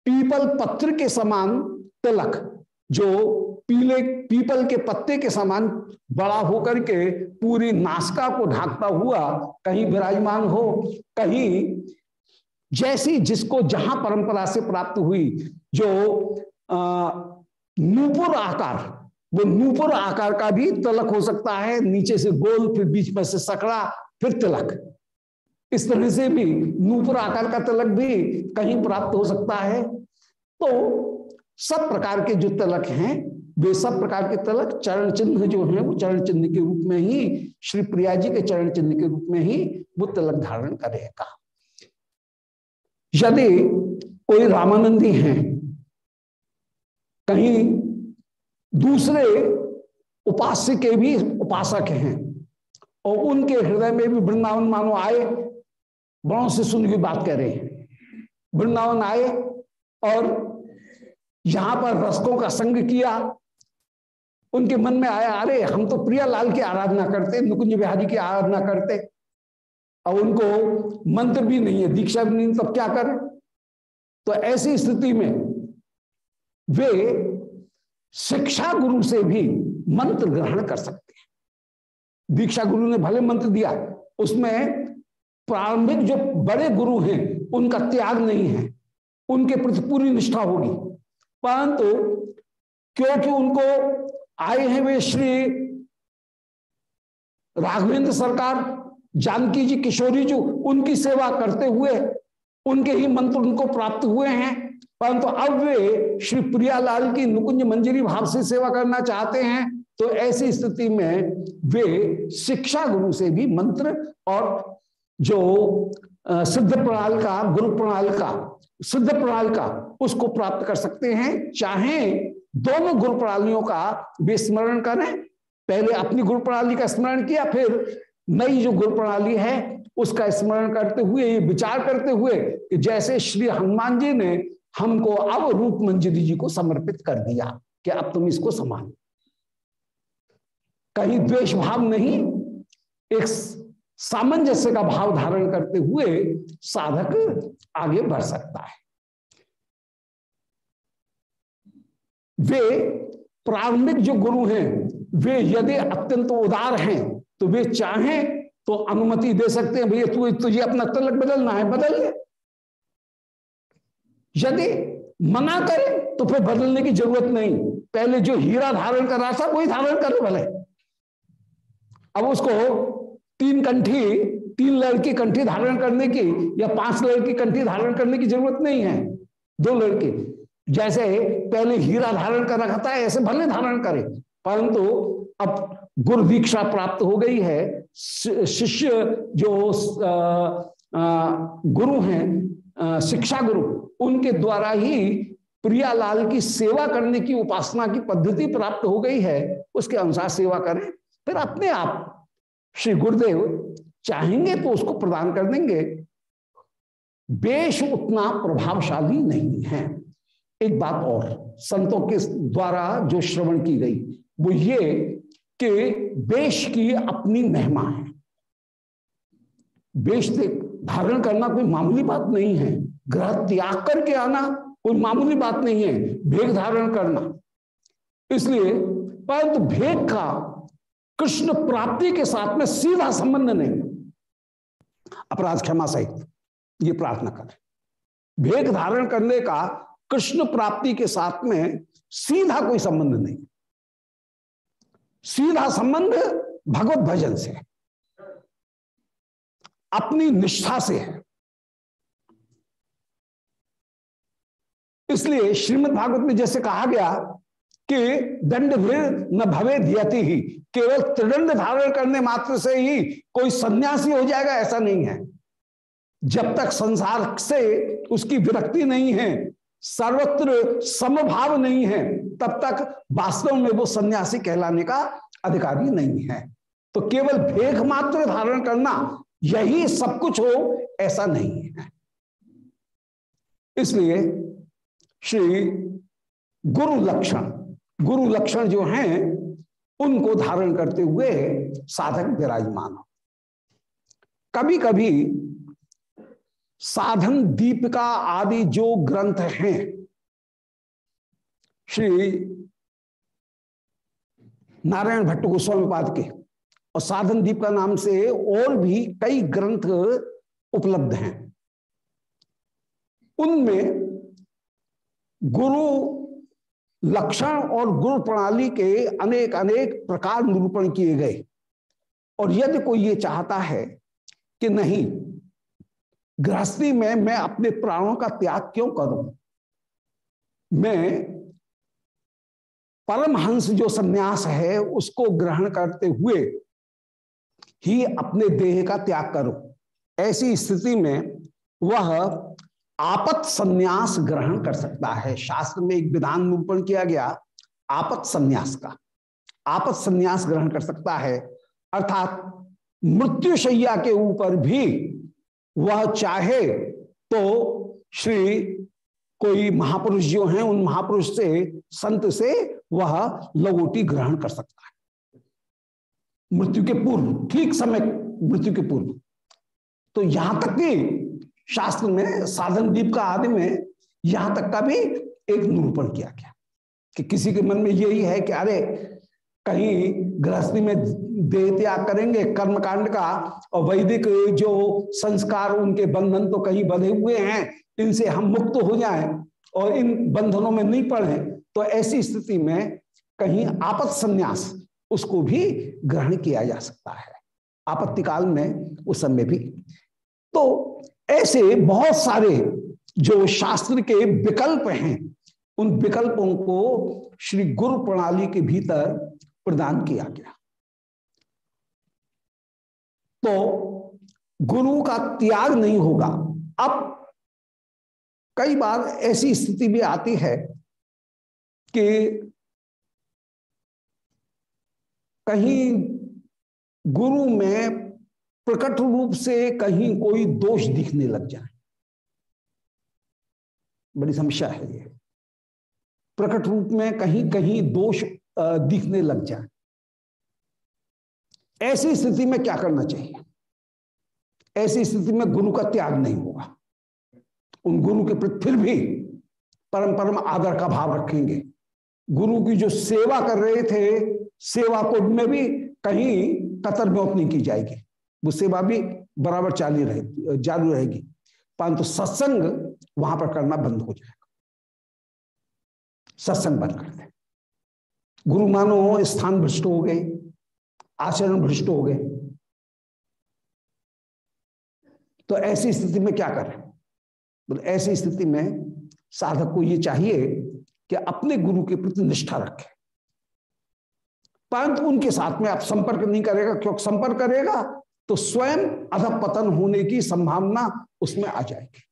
पीपल पत्र के समान तलक, जो पीले, पीपल के पत्ते के समान बड़ा होकर के पूरी नासका को ढांकता हुआ कहीं विराजमान हो, कहीं जैसी जिसको जहाँ परंपरा से प्राप्त हुई, जो, अः, नूपुर आकार वो नूपुर आकार का भी तलक हो सकता है, नीचे से गोल, फिर बीच में से सकड़ा, फिर तिलक। इस तरह से भी नूपुर आकार का तिलक भी कहीं प्राप्त हो सकता है। तो सब प्रकार के जो तिलक हैं, वे सब प्रकार के तिलक चरण चिन्ह जो है, वो चरण चिन्ह के रूप में ही, श्री प्रिया जी के चरण चिन्ह के रूप में ही वो तिलक धारण करेगा। यदि कोई रामानंदी हैं, कहीं दूसरे उपास्य के भी उपासक हैं। और उनके हृदय में भी वृंदावन मानो आए, बड़ों से सुन की बात कर। रहे हैं वृंदावन आए और यहाँ पर रसकों का संग किया। उनके मन में आया, अरे, हम तो प्रिया लाल की आराधना करते नुकुंज बिहारी की आराधना करते। और उनको मंत्र भी नहीं है, दीक्षा भी नहीं तब क्या करें? तो ऐसी स्थिति में वे शिक्षा गुरु से भी मंत्र ग्रहण कर सकते हैं। दीक्षा गुरु ने भले मंत्र दिया, उसमें प्रारंभिक जो बड़े गुरु हैं, उनका त्याग नहीं है। उनके प्रति पूरी निष्ठा होगी। परंतु क्योंकि उनको आए हैं वे श्री राघवेंद्र सरकार, जानकी जी, किशोरी जी, उनकी सेवा करते हुए, उनके ही मंत्र उनको प्राप्त हुए हैं परंतु अब वे श्री प्रियालाल की नुकुंज मंजरी भाव से सेवा करना चाहते हैं तो ऐसी स्थिति में वे शिक्षा गुरु से भी मंत्र और जो सिद्ध प्रणाल का, गुरु प्रणाल का, सिद्ध प्रणाल का, उसको प्राप्त कर सकते हैं। चाहे दोनों गुरु प्रणालियों का भी स्मरण करें। पहले अपनी गुरु प्रणाली का स्मरण किया, फिर नई जो गुरु प्रणाली है, उसका स्मरण करते हुए, ये विचार करते हुए कि जैसे श्री हनुमान जी ने हमको अब रूप मंजरी जी को समर्पित कर दिया कि अब तुम इसको समान कहीं द्वेष भाव नहीं, एक सामंजस्य का भाव धारण करते हुए साधक आगे बढ़ सकता है। वे प्रारंभिक जो गुरु हैं, वे यदि अत्यंत उदार हैं तो वे चाहें तो अनुमति दे सकते हैं, भैया, तू, तुझे अपना तलक बदलना है, बदल ले। यदि मना करे तो फिर बदलने की ज़रूरत नहीं। पहले जो हीरा धारण कर रहा था, वही धारण कर भले अब उसको तीन कंठी, तीन लड़की कंठी धारण करने की या पाँच लड़की कंठी धारण करने की ज़रूरत नहीं है। दो लड़के जैसे पहले हीरा धारण कर रखा था, ऐसे भले धारण करे। परंतु अब गुरु दीक्षा प्राप्त हो गई है। शिष्य जो गुरु हैं शिक्षा गुरु, उनके द्वारा ही प्रियालाल की सेवा करने की उपासना की पद्धति प्राप्त हो गई है, उसके अनुसार सेवा करें। फिर अपने आप श्री गुरुदेव चाहेंगे तो उसको प्रदान कर देंगे। बेश उतना प्रभावशाली नहीं है। एक बात और, संतों के द्वारा जो श्रवण की गई, वो ये कि वेश की अपनी महिमा है। वेश धारण करना कोई मामूली बात नहीं है। ग्रह त्याग करके आना कोई मामूली बात नहीं है। भेग धारण करना। इसलिए परंतु भेग का कृष्ण प्राप्ति के साथ में सीधा संबंध नहीं। अपराध क्षमा सहित ये प्रार्थना करें। भेद धारण करने का कृष्ण प्राप्ति के साथ में सीधा कोई संबंध नहीं। सीधा संबंध भगवत भजन से। अपनी निष्ठा से है। इसलिए श्रीमद् भागवत में जैसे कहा गया कि दंड न भवे दियति ही, केवल त्रिदंड धारण करने मात्र से ही कोई सन्यासी हो जाएगा, ऐसा नहीं है। जब तक संसार से उसकी विरक्ति नहीं है, सर्वत्र समभाव नहीं है, तब तक वास्तव में वो सन्यासी कहलाने का अधिकारी नहीं है। तो केवल भेख मात्र धारण करना यही सब कुछ हो, ऐसा नहीं है। इसलिए श्री गुरु लक्षण गुरु लक्षण जो हैं, उनको धारण करते हुए साधक विराजमान हो। कभी कभी साधन दीपिका आदि जो ग्रंथ हैं, श्री नारायण भट्ट गोस्वामी पाद के और साधन दीप का नाम से और भी कई ग्रंथ उपलब्ध हैं। उनमें गुरु लक्षण और गुरु प्रणाली के अनेक अनेक प्रकार निरूपण किए गए। और यदि कोई ये चाहता है कि नहीं, गृहस्थी में मैं अपने प्राणों का त्याग क्यों करूँ? मैं परमहंस जो सन्यास है, उसको ग्रहण करते हुए ही अपने देह का त्याग करो। ऐसी स्थिति में वह आपत संन्यास ग्रहण कर सकता है। शास्त्र में एक विधान निरूपण किया गया, आपत संन्यास का। आपत संन्यास ग्रहण कर सकता है, अर्थात मृत्युशैया के ऊपर भी वह चाहे तो श्री कोई महापुरुष जो हैं, उन महापुरुष से, संत से वह लगोटी ग्रहण कर सकता है। मृत्यु के पूर्व, ठीक समय मृत्यु के पूर्व। तो यहाँ तक कि शास्त्र में, साधन दीप का आदि में यहाँ तक का भी एक निरूपण किया गया कि किसी के मन में यही है कि अरे, कहीं गृहस्थी में देह त्याग करेंगे कर्म कांड का, और वैदिक जो संस्कार, उनके बंधन तो कहीं बंधे हुए हैं, इनसे हम मुक्त हो जाएँ और इन बंधनों में नहीं पड़े तो ऐसी स्थिति में कहीं आपत संन्यास उसको भी ग्रहण किया जा सकता है। आपत्ति काल में उस समय भी। तो ऐसे बहुत सारे जो शास्त्र के विकल्प हैं, उन विकल्पों को श्री गुरु प्रणाली के भीतर प्रदान किया गया। तो गुरु का त्याग नहीं होगा। अब कई बार ऐसी स्थिति भी आती है कि कहीं गुरु में प्रकट रूप से कहीं कोई दोष दिखने लग जाए। बड़ी समस्या है ये। प्रकट रूप में कहीं कहीं दोष दिखने लग जाए। ऐसी स्थिति में क्या करना चाहिए? ऐसी स्थिति में गुरु का त्याग नहीं होगा। उन गुरु के प्रति फिर भी परम परम आदर का भाव रखेंगे। गुरु की जो सेवा कर रहे थे सेवा को में भी कहीं कतर ब्योत नहीं की जाएगी। वो सेवा भी बराबर चालू रहे, चालू रहेगी। परंतु सत्संग वहाँ पर करना बंद हो जाएगा। सत्संग बंद कर दे। गुरु मानो, स्थान भ्रष्ट हो गए, आचरण भ्रष्ट हो गए। तो ऐसी स्थिति में क्या करें? तो ऐसी स्थिति में साधक को यह चाहिए कि अपने गुरु के प्रति निष्ठा रखे। परंतु उनके साथ में आप संपर्क नहीं करेगा, क्योंकि संपर्क करेगा तो स्वयं अध पतन होने की संभावना उसमें आ जाएगी।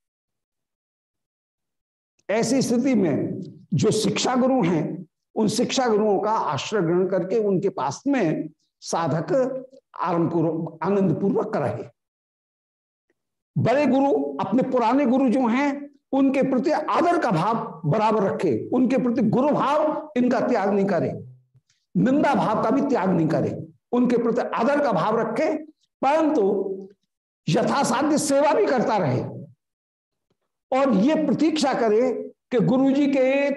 ऐसी स्थिति में जो शिक्षा गुरु हैं, उन शिक्षा गुरुओं का आश्रय ग्रहण करके उनके पास में साधक पूर्वक आनंद पूर्वक रहे बड़े गुरु, अपने पुराने गुरु जो हैं, उनके प्रति आदर का भाव बराबर रखे, उनके प्रति गुरु भाव इनका त्याग नहीं करे। निंदा भाव का भी त्याग नहीं करे। उनके प्रति आदर का भाव रखे, परंतु यथासाध्य सेवा भी करता रहे। और ये प्रतीक्षा करे कि गुरु जी के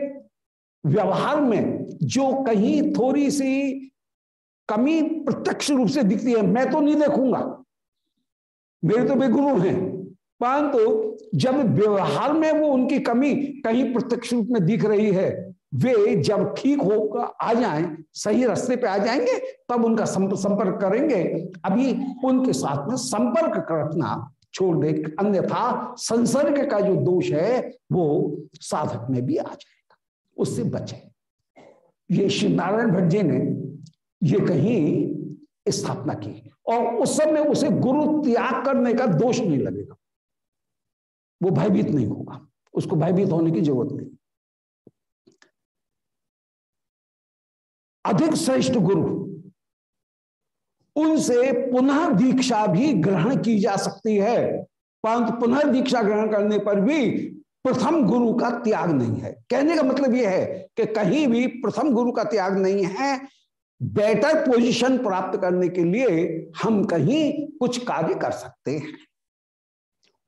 व्यवहार में जो कहीं थोड़ी सी कमी प्रत्यक्ष रूप से दिखती है, मैं तो नहीं देखूँगा। मेरे तो वे गुरु हैं। परंतु जब व्यवहार में वो उनकी कमी कहीं प्रत्यक्ष रूप में दिख रही है वे जब ठीक होकर आ जाएँ, सही रास्ते पे आ जाएँगे, तब उनका संपर्क करेंगे। अभी उनके साथ में संपर्क रखना छोड़ दे, अन्यथा संसर्ग का जो दोष है, वो साधक में भी आ जाएगा, उससे बचे। ये श्री नारायण भट्ट जी ने ये कहीं स्थापना की, और उस समय उसे गुरु त्याग करने का दोष नहीं लगेगा। वो भयभीत नहीं होगा, उसको भयभीत होने की ज़रूरत नहीं। अधिक श्रेष्ठ गुरु। उनसे पुनः दीक्षा भी ग्रहण की जा सकती है। परंतु पुनः दीक्षा ग्रहण करने पर भी प्रथम गुरु का त्याग नहीं है। कहने का मतलब यह है कि कहीं भी प्रथम गुरु का त्याग नहीं है। बेटर पोजीशन प्राप्त करने के लिए हम कहीं कुछ कार्य कर सकते हैं।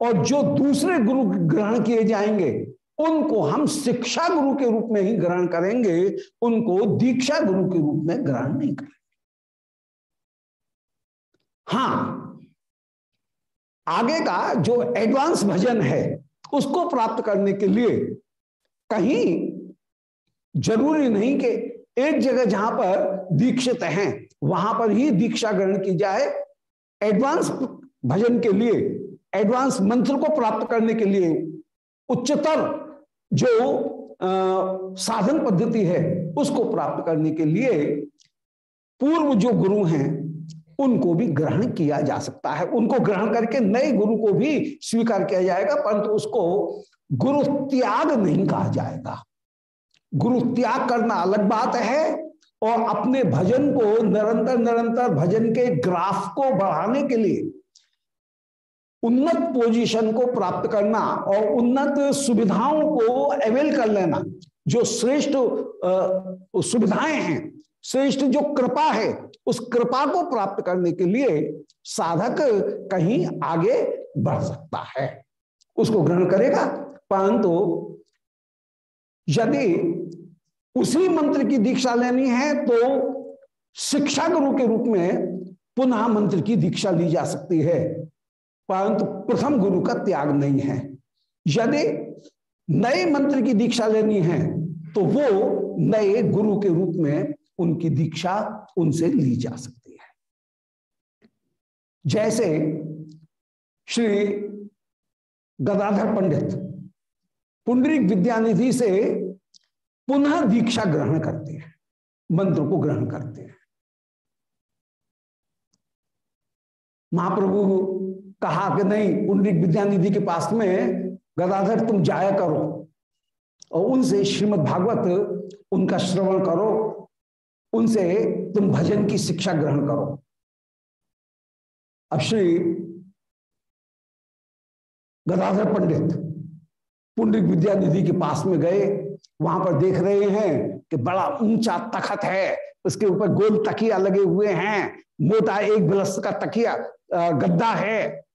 और जो दूसरे गुरु ग्रहण किए जाएँगे उनको हम शिक्षा गुरु के रूप में ही ग्रहण करेंगे, उनको दीक्षा गुरु के रूप में ग्रहण नहीं करेंगे। हाँ, आगे का जो एडवांस भजन है, उसको प्राप्त करने के लिए कहीं ज़रूरी नहीं कि एक जगह जहाँ पर दीक्षित हैं, वहाँ पर ही दीक्षा ग्रहण की जाए। एडवांस भजन के लिए, एडवांस मंत्र को प्राप्त करने के लिए उच्चतर जो आ, साधन पद्धति है उसको प्राप्त करने के लिए पूर्व जो गुरु हैं उनको भी ग्रहण किया जा सकता है। उनको ग्रहण करके नए गुरु को भी स्वीकार किया जाएगा परंतु उसको गुरु त्याग नहीं कहा जाएगा। गुरु त्याग करना अलग बात है और अपने भजन को निरंतर निरंतर भजन के ग्राफ को बढ़ाने के लिए उन्नत पोजीशन को प्राप्त करना और उन्नत सुविधाओं को अवेल कर लेना। जो श्रेष्ठ सुविधाएँ हैं, श्रेष्ठ जो कृपा है, उस कृपा को प्राप्त करने के लिए साधक कहीं आगे बढ़ सकता है। उसको ग्रहण करेगा, परंतु यदि उसी मंत्र की दीक्षा लेनी है तो शिक्षा गुरु के रूप में पुनः मंत्र की दीक्षा ली जा सकती है। परंतु प्रथम गुरु का त्याग नहीं है। यदि नए मंत्र की दीक्षा लेनी है तो वो नए गुरु के रूप में उनकी दीक्षा उनसे ली जा सकती है। जैसे श्री गदाधर पंडित पुंडरिक विद्यानिधि से पुनः दीक्षा ग्रहण करते हैं, मंत्र को ग्रहण करते हैं। महाप्रभु कहा कि नहीं पुंडरिक विद्यानिधि के पास में गदाधर, तुम जाया करो। और उनसे श्रीमद् भागवत, उनका श्रवण करो। उनसे तुम भजन की शिक्षा ग्रहण करो। अब श्री गदाधर पंडित पुंडित विद्यानिधि के पास में गए। वहाँ पर देख रहे हैं कि बड़ा ऊँचा तखत है। उसके ऊपर गोल तकिया लगे हुए हैं। मोटा एक बिलस का तकिया गद्दा है।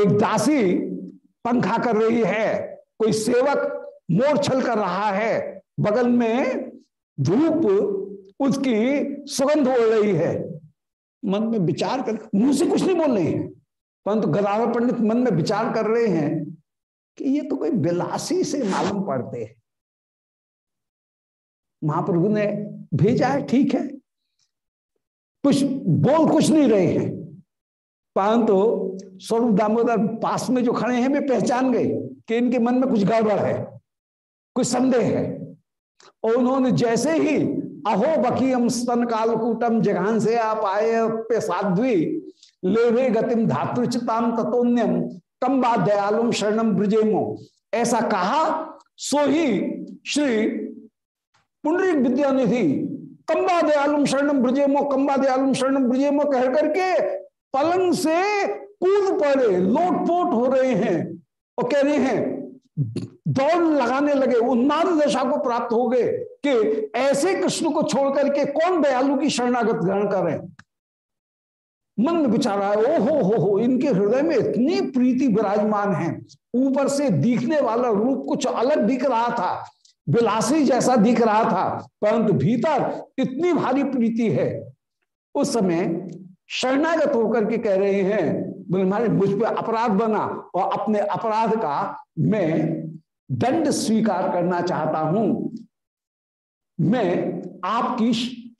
एक दासी पंखा कर रही है, कोई सेवक मोरछल कर रहा है, बगल में धूप उसकी सुगंध हो रही है। मन में विचार कर, मुँह से कुछ नहीं बोल रहे हैं। परंतु तो गदाधर पंडित मन में विचार कर रहे हैं कि ये तो कोई बिलासी से मालूम पड़ते हैं। महाप्रभु ने भेजा है, ठीक है। कुछ बोल कुछ नहीं रहे हैं। परंतु स्वरूप दामोदर पास में जो खड़े हैं, वे पहचान गए कि इनके मन में कुछ गड़बड़ है, कुछ संदेह है। और उन्होंने जैसे ही अहो बकीयम स्तन कालकूटम जगहान से आप आए, पे साध्वी लेवे गतिम धातृचिताम तत्न्यम तम्बा दयालुम शरणम ब्रजेमो। ऐसा कहा, सो ही श्री पुंडरिक विद्यानिधि कंबा दयालुम शरणम ब्रजेमो कंबा दयालुम शरणम ब्रजेमो कह करके पलंग से कूद पड़े, लोटपोट हो रहे हैं और कह रहे हैं, दौड़ लगाने लगे, उन्माद दशा को प्राप्त हो गए कि ऐसे कृष्ण को छोड़ करके कौन दयालु की शरणागत ग्रहण करें मन में विचार आया ओ हो हो हो इनके हृदय में इतनी प्रीति विराजमान है। ऊपर से दिखने वाला रूप कुछ अलग दिख रहा था विलासी जैसा दिख रहा था, परंतु भीतर इतनी भारी प्रीति है। उस समय शरणागत होकर के कह रहे हैं, बोले हमारे मुझ पर अपराध बना और अपने अपराध का मैं दंड स्वीकार करना चाहता हूँ। मैं आपकी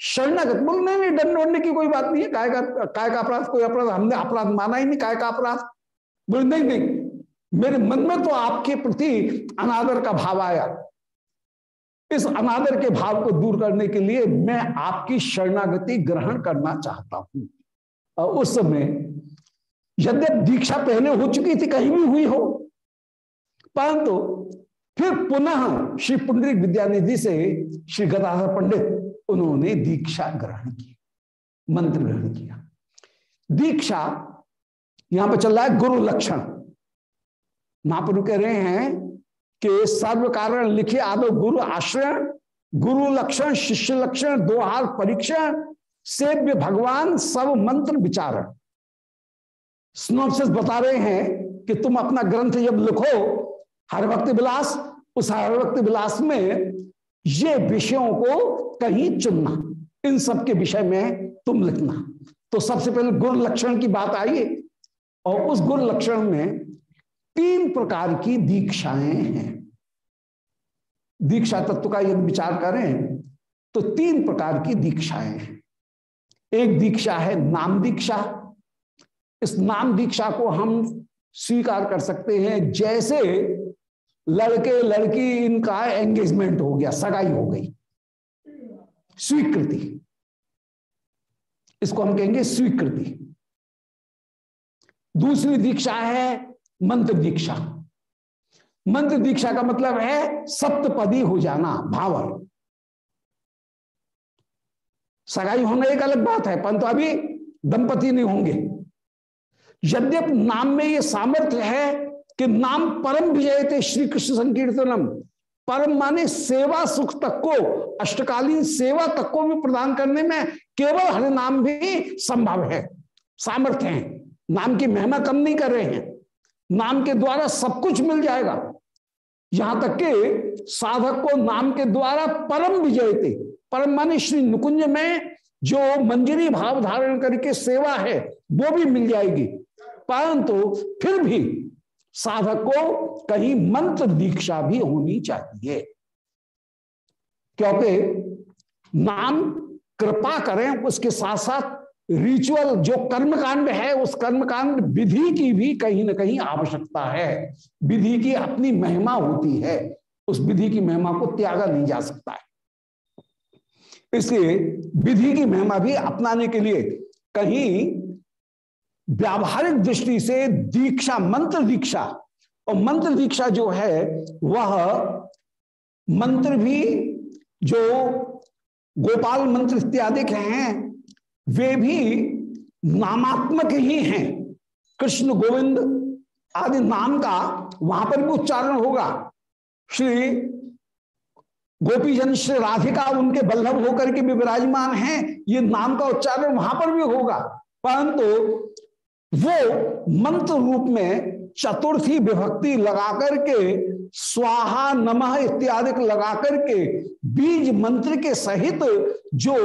शरणागत, बोल नहीं नहीं, दंड ओढ़ने की कोई बात नहीं है, काय का काय का अपराध, कोई अपराध, हमने अपराध माना ही नहीं, काय का अपराध? बोले नहीं नहीं, मेरे मन में तो आपके प्रति अनादर का भाव आया। इस अनादर के भाव को दूर करने के लिए मैं आपकी शरणागति ग्रहण करना चाहता हूँ। और उस समय यद्यप दीक्षा पहले हो चुकी थी, कहीं भी हुई हो। परंतु तो फिर पुनः श्री पुंडरिक विद्यानिधि से श्री गदाधर पंडित, उन्होंने दीक्षा ग्रहण की, मंत्र ग्रहण किया। दीक्षा यहाँ पर चल रहा है गुरु लक्षण। महाप्रभु कह रहे हैं कि सर्व कारण लिखे आदो गुरु आश्रय, गुरु लक्षण, शिष्य लक्षण दोहार परीक्षण सेव्य भगवान सब मंत्र विचारण स्नोप्सिस बता रहे हैं कि तुम अपना ग्रंथ जब लिखो, हर वक्त विलास, उस हर वक्त विलास में ये विषयों को कहीं चुनना, इन सब के विषय में तुम लिखना। तो सबसे पहले गुरु लक्षण की बात आई, और उस गुरु लक्षण में तीन प्रकार की दीक्षाएँ हैं। दीक्षा तत्व का यदि विचार करें तो तीन प्रकार की दीक्षाएँ हैं। एक दीक्षा है, नाम दीक्षा। इस नाम दीक्षा को हम स्वीकार कर सकते हैं, जैसे लड़के, लड़की, इनका एंगेजमेंट हो गया, सगाई हो गई। स्वीकृति। इसको हम कहेंगे स्वीकृति। दूसरी दीक्षा है मंत्र दीक्षा। मंत्र दीक्षा का मतलब है सप्तपदी हो जाना भावर सगाई होना एक अलग बात है, परंतु अभी दंपति नहीं होंगे। यद्यप नाम में ये सामर्थ्य है कि नाम परम विजय थे श्री कृष्ण संकीर्तनम, परम माने सेवा सुख तक को अष्टकालीन सेवा तक को भी प्रदान करने में केवल हरि नाम भी संभव है, सामर्थ्य है। नाम की महिमा कम नहीं कर रहे हैं। नाम के द्वारा सब कुछ मिल जाएगा। यहाँ तक कि साधक को नाम के द्वारा परम विजय थे परम माने श्री नुकुंज में जो मंजरी भाव धारण करके सेवा है, वो भी मिल जाएगी। परंतु फिर भी साधक को कहीं मंत्र दीक्षा भी होनी चाहिए। क्योंकि नाम कृपा करें, उसके साथ साथ रिचुअल जो कर्मकांड है, उस कर्मकांड विधि की भी कहीं ना कहीं आवश्यकता है। विधि की अपनी महिमा होती है, उस विधि की महिमा को त्यागा नहीं जा सकता है। इसलिए विधि की महिमा भी अपनाने के लिए कहीं व्यावहारिक दृष्टि से दीक्षा, मंत्र दीक्षा, और मंत्र दीक्षा जो है, वह मंत्र भी जो गोपाल मंत्र इत्यादि हैं, वे भी नामात्मक ही हैं। कृष्ण गोविंद आदि नाम का वहाँ पर भी उच्चारण होगा। श्री गोपीजन श्री राधिका उनके बल्लभ होकर के भी विराजमान हैं, ये नाम का उच्चारण वहाँ पर भी होगा। परंतु वो मंत्र रूप में चतुर्थी विभक्ति लगा करके, स्वाहा नमः इत्यादि लगा करके बीज मंत्र के सहित जो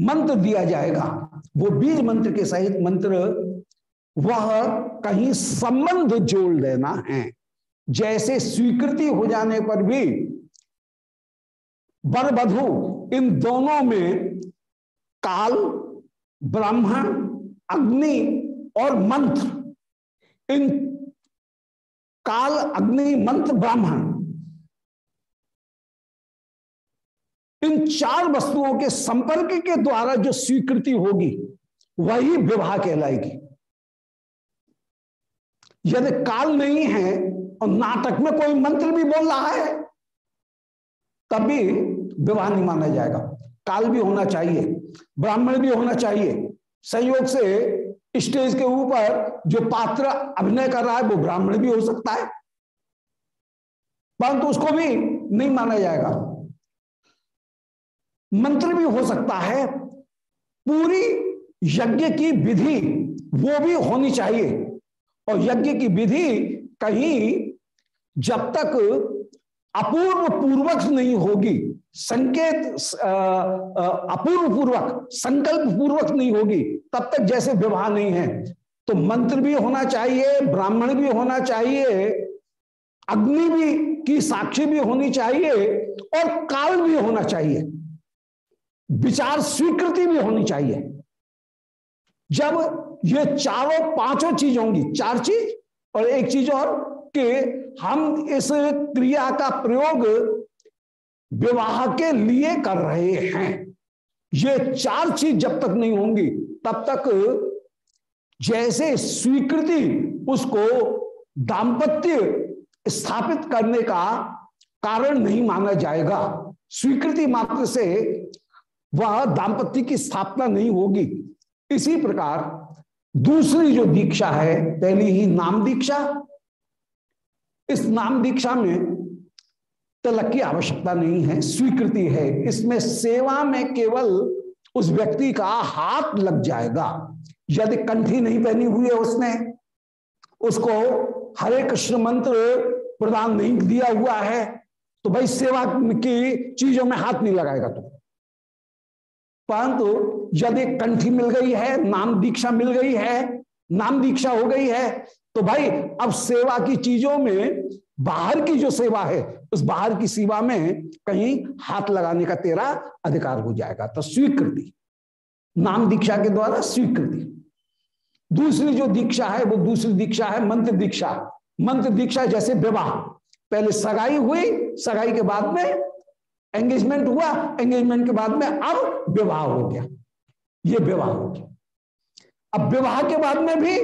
मंत्र दिया जाएगा, वो बीज मंत्र के सहित मंत्र, वह कहीं संबंध जोड़ लेना है। जैसे स्वीकृति हो जाने पर भी बर बधु इन दोनों में काल ब्राह्मण अग्नि और मंत्र। इन काल, अग्नि, मंत्र ब्राह्मण इन चार वस्तुओं के संपर्क के द्वारा जो स्वीकृति होगी, वही विवाह कहलाएगी। यदि काल नहीं है और नाटक में कोई मंत्र भी बोल रहा है, तभी विवाह नहीं माना जाएगा। काल भी होना चाहिए, ब्राह्मण भी होना चाहिए। संयोग से स्टेज के ऊपर जो पात्र अभिनय कर रहा है, वो ब्राह्मण भी हो सकता है। परंतु उसको भी नहीं माना जाएगा। मंत्र भी हो सकता है, पूरी यज्ञ की विधि वो भी होनी चाहिए। और यज्ञ की विधि कहीं जब तक अपूर्व पूर्वक नहीं होगी संकेत अपूर्व पूर्वक संकल्प पूर्वक नहीं होगी, तब तक जैसे विवाह नहीं है। तो मंत्र भी होना चाहिए, ब्राह्मण भी होना चाहिए, अग्नि भी की साक्षी भी होनी चाहिए और काल भी होना चाहिए। विचार स्वीकृति भी होनी चाहिए। जब ये चारों पाँचों चीज़ होंगी, चार चीज़ और एक चीज़ और कि हम इस क्रिया का प्रयोग विवाह के लिए कर रहे हैं। ये चार चीज़ जब तक नहीं होंगी, तब तक जैसे स्वीकृति, उसको दाम्पत्य स्थापित करने का कारण नहीं माना जाएगा। स्वीकृति मात्र से वह दाम्पत्य की स्थापना नहीं होगी। इसी प्रकार दूसरी जो दीक्षा है, पहली ही नाम दीक्षा। इस नाम दीक्षा में तलक की आवश्यकता नहीं है, स्वीकृति है। इसमें सेवा में केवल उस व्यक्ति का हाथ लग जाएगा। यदि कंठी नहीं पहनी हुई है उसने, उसको हरे कृष्ण मंत्र प्रदान नहीं दिया हुआ है तो भाई सेवा की चीज़ों में हाथ नहीं लगाएगा तो। परंतु यदि कंठी मिल गई है, नाम दीक्षा मिल गई है, नाम दीक्षा हो गई है तो भाई अब सेवा की चीज़ों में बाहर की जो सेवा है, उस बाहर की सेवा में कहीं हाथ लगाने का तेरा अधिकार हो जाएगा। तो स्वीकृति, नाम दीक्षा के द्वारा स्वीकृति। दूसरी जो दीक्षा है, वो दूसरी दीक्षा है मंत्र दीक्षा। मंत्र दीक्षा जैसे विवाह। पहले सगाई हुई, सगाई के बाद में एंगेजमेंट हुआ एंगेजमेंट के बाद में अब विवाह हो गया। ये विवाह हो गया। अब विवाह के बाद में भी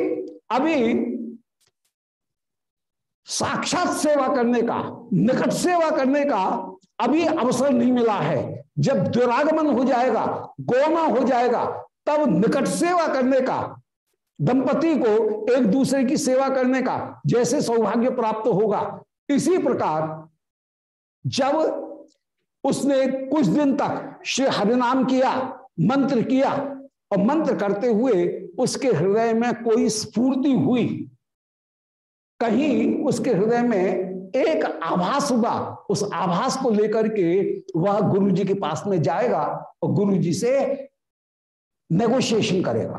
अभी साक्षात सेवा करने का, निकट सेवा करने का अभी अवसर नहीं मिला है। जब दुरागमन हो जाएगा, गोमा हो जाएगा, तब निकट सेवा करने का, दंपति को एक दूसरे की सेवा करने का जैसे सौभाग्य प्राप्त होगा। इसी प्रकार जब उसने कुछ दिन तक श्री हरिनाम किया, मंत्र किया और मंत्र करते हुए उसके हृदय में कोई स्फूर्ति हुई कहीं उसके हृदय में एक आभास हुआ, उस आभास को लेकर के वह गुरु जी के पास में जाएगा और गुरु जी से नेगोशिएशन करेगा,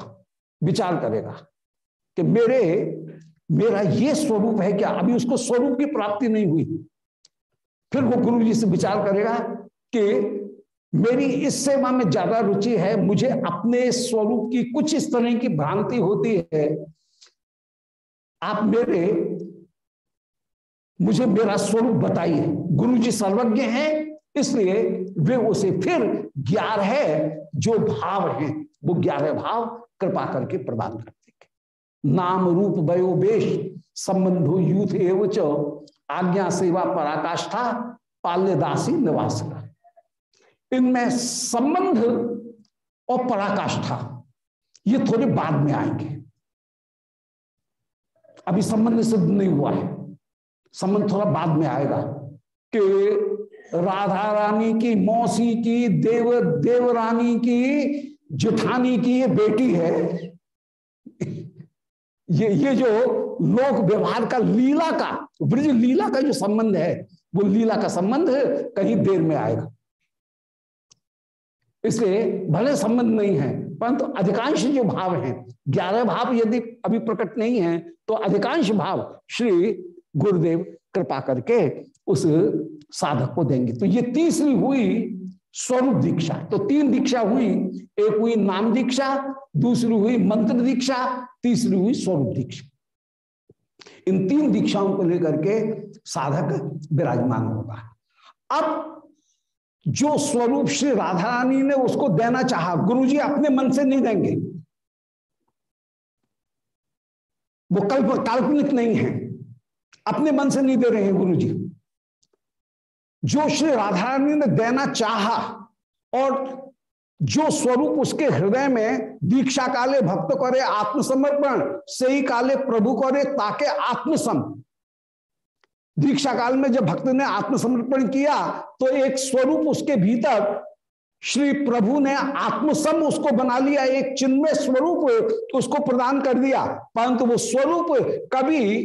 विचार करेगा कि मेरे, मेरा ये स्वरूप है क्या? अभी उसको स्वरूप की प्राप्ति नहीं हुई। फिर वो गुरु जी से विचार करेगा कि मेरी इस सेवा में ज़्यादा रुचि है, मुझे अपने स्वरूप की कुछ इस तरह की भ्रांति होती है आप मेरे, मुझे मेरा स्वरूप बताइए। गुरु जी सर्वज्ञ हैं, इसलिए वे उसे फिर ग्यारह जो भाव हैं, वो ग्यारह भाव कृपा करके प्रदान कर देंगे नाम रूप वयो वेश संबंधो यूथ एवच आज्ञा सेवा पराकाष्ठा पाल्यदासी निवास इनमें संबंध और पराकाष्ठा, ये थोड़े बाद में आएँगे। अभी संबंध सिद्ध नहीं हुआ है। संबंध थोड़ा बाद में आएगा कि राधा रानी की, मौसी की, देव देवरानी की, जिठानी की ये बेटी है। ये ये जो लोक व्यवहार का लीला का, ब्रज लीला का जो संबंध है, वो लीला का संबंध कहीं देर में आएगा। इसलिए भले संबंध नहीं है परंतु अधिकांश जो भाव हैं, ग्यारह भाव यदि अभी प्रकट नहीं है तो अधिकांश भाव श्री गुरुदेव कृपा करके उस साधक को देंगे। तो ये तीसरी हुई स्वरूप दीक्षा। तो तीन दीक्षा हुई, एक हुई नाम दीक्षा, दूसरी हुई मंत्र दीक्षा, तीसरी हुई स्वरूप दीक्षा। इन तीन दीक्षाओं को लेकर के साधक विराजमान होगा। अब जो स्वरूप श्री राधा रानी ने उसको देना चाहा, गुरुजी अपने मन से नहीं देंगे। वो कल्प काल्पनिक नहीं है। अपने मन से नहीं दे रहे हैं गुरु जी जो श्री राधा रानी ने देना चाहा और जो स्वरूप उसके हृदय में दीक्षा काले भक्त करे, आत्मसमर्पण सही काले प्रभु करे, ताके आत्मसम दीक्षा काल में जब भक्त ने आत्मसमर्पण किया तो एक स्वरूप उसके भीतर श्री प्रभु ने आत्मसम उसको बना लिया, एक चिन्मय स्वरूप उसको प्रदान कर दिया। परंतु वो स्वरूप कभी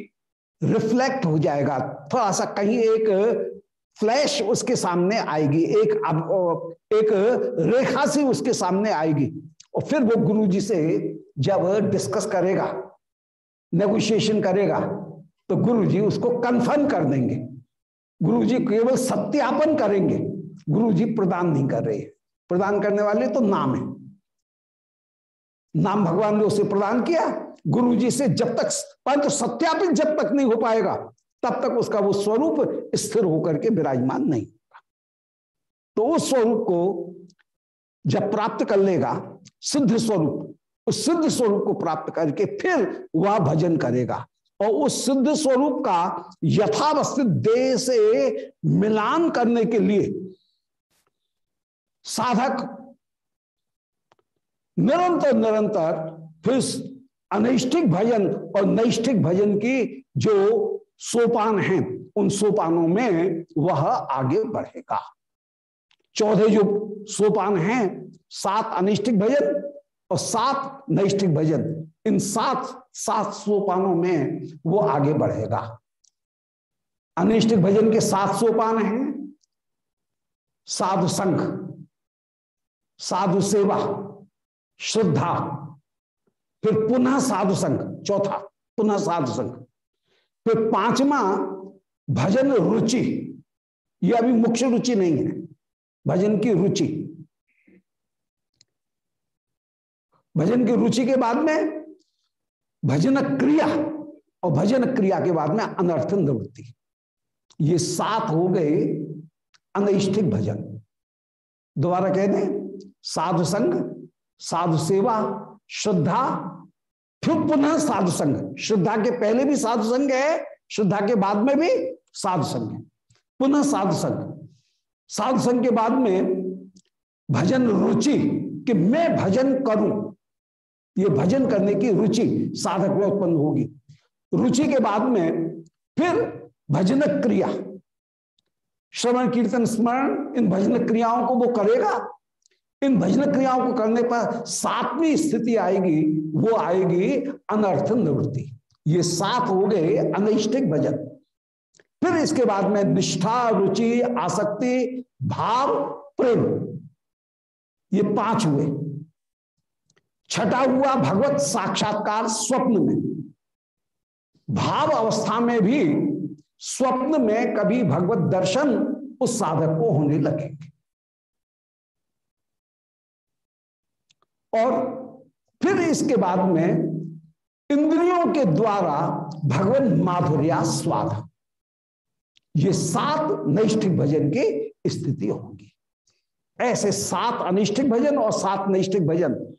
रिफ्लेक्ट हो जाएगा। थोड़ा सा कहीं एक फ्लैश उसके सामने आएगी, एक अब, एक रेखा सी उसके सामने आएगी। और फिर वो गुरु जी से जब डिस्कस करेगा नेगोशिएशन करेगा तो गुरु जी उसको कन्फर्म कर देंगे। गुरु जी केवल सत्यापन करेंगे। गुरु जी प्रदान नहीं कर रहे। प्रदान करने वाले तो नाम है। नाम भगवान ने उसे प्रदान किया। गुरु जी से जब तक पंच सत्यापित जब तक नहीं हो पाएगा, तब तक उसका वो स्वरूप स्थिर होकर के विराजमान नहीं होगा। तो उस स्वरूप को जब प्राप्त कर लेगा, सिद्ध स्वरूप, उस सिद्ध स्वरूप को प्राप्त करके फिर वह भजन करेगा। और उस सिद्ध स्वरूप का यथावस्थित देह से मिलान करने के लिए साधक निरंतर निरंतर फिर अनैष्ठिक भजन और नैष्ठिक भजन की जो सोपान हैं, उन सोपानों में वह आगे बढ़ेगा। चौथे जो सोपान हैं, सात अनिष्टिक भजन और सात नैष्ठिक भजन, इन सात सात सोपानों में वो आगे बढ़ेगा। अनिष्टिक भजन के सात सोपान हैं। साधु संघ, साधु सेवा, श्रद्धा, फिर पुनः साधु संघ, चौथा, पुनः साधु संघ। फिर पांचवा, भजन रुचि। यह अभी मुख्य रुचि नहीं है, भजन की रुचि। भजन की रुचि के बाद में भजन क्रिया और भजन क्रिया के बाद में अनर्थ निवृत्ति। ये सात हो गए अनैष्ठिक भजन। दोबारा कह दें, साधु संघ, साधु सेवा, श्रद्धा, फिर पुनः साधु संघ। श्रद्धा के पहले भी साधु संघ है, श्रद्धा के बाद में भी साधु संघ है। पुनः साधु संघ। साधु संघ के बाद में भजन रुचि कि मैं भजन करूँ ये भजन करने की रुचि साधक में उत्पन्न होगी। रुचि के बाद में फिर भजन क्रिया। श्रवण, कीर्तन, स्मरण, इन भजन क्रियाओं को वो करेगा। इन भजन क्रियाओं को करने पर सातवीं स्थिति आएगी, वो आएगी अनर्थ निवृत्ति। ये सात हो गए अनैष्ठिक भजन। फिर इसके बाद में निष्ठा, रुचि, आसक्ति, भाव, प्रेम, ये पाँच हुए। छठा हुआ भगवत साक्षात्कार स्वप्न में। भाव अवस्था में भी स्वप्न में कभी भगवत दर्शन उस साधक को होने लगेंगे। और फिर इसके बाद में इंद्रियों के द्वारा भगवान माधुर्या स्वाद। ये सात नैष्ठिक भजन की स्थिति होगी। ऐसे सात अनिष्ठिक भजन और सात नैष्ठिक भजन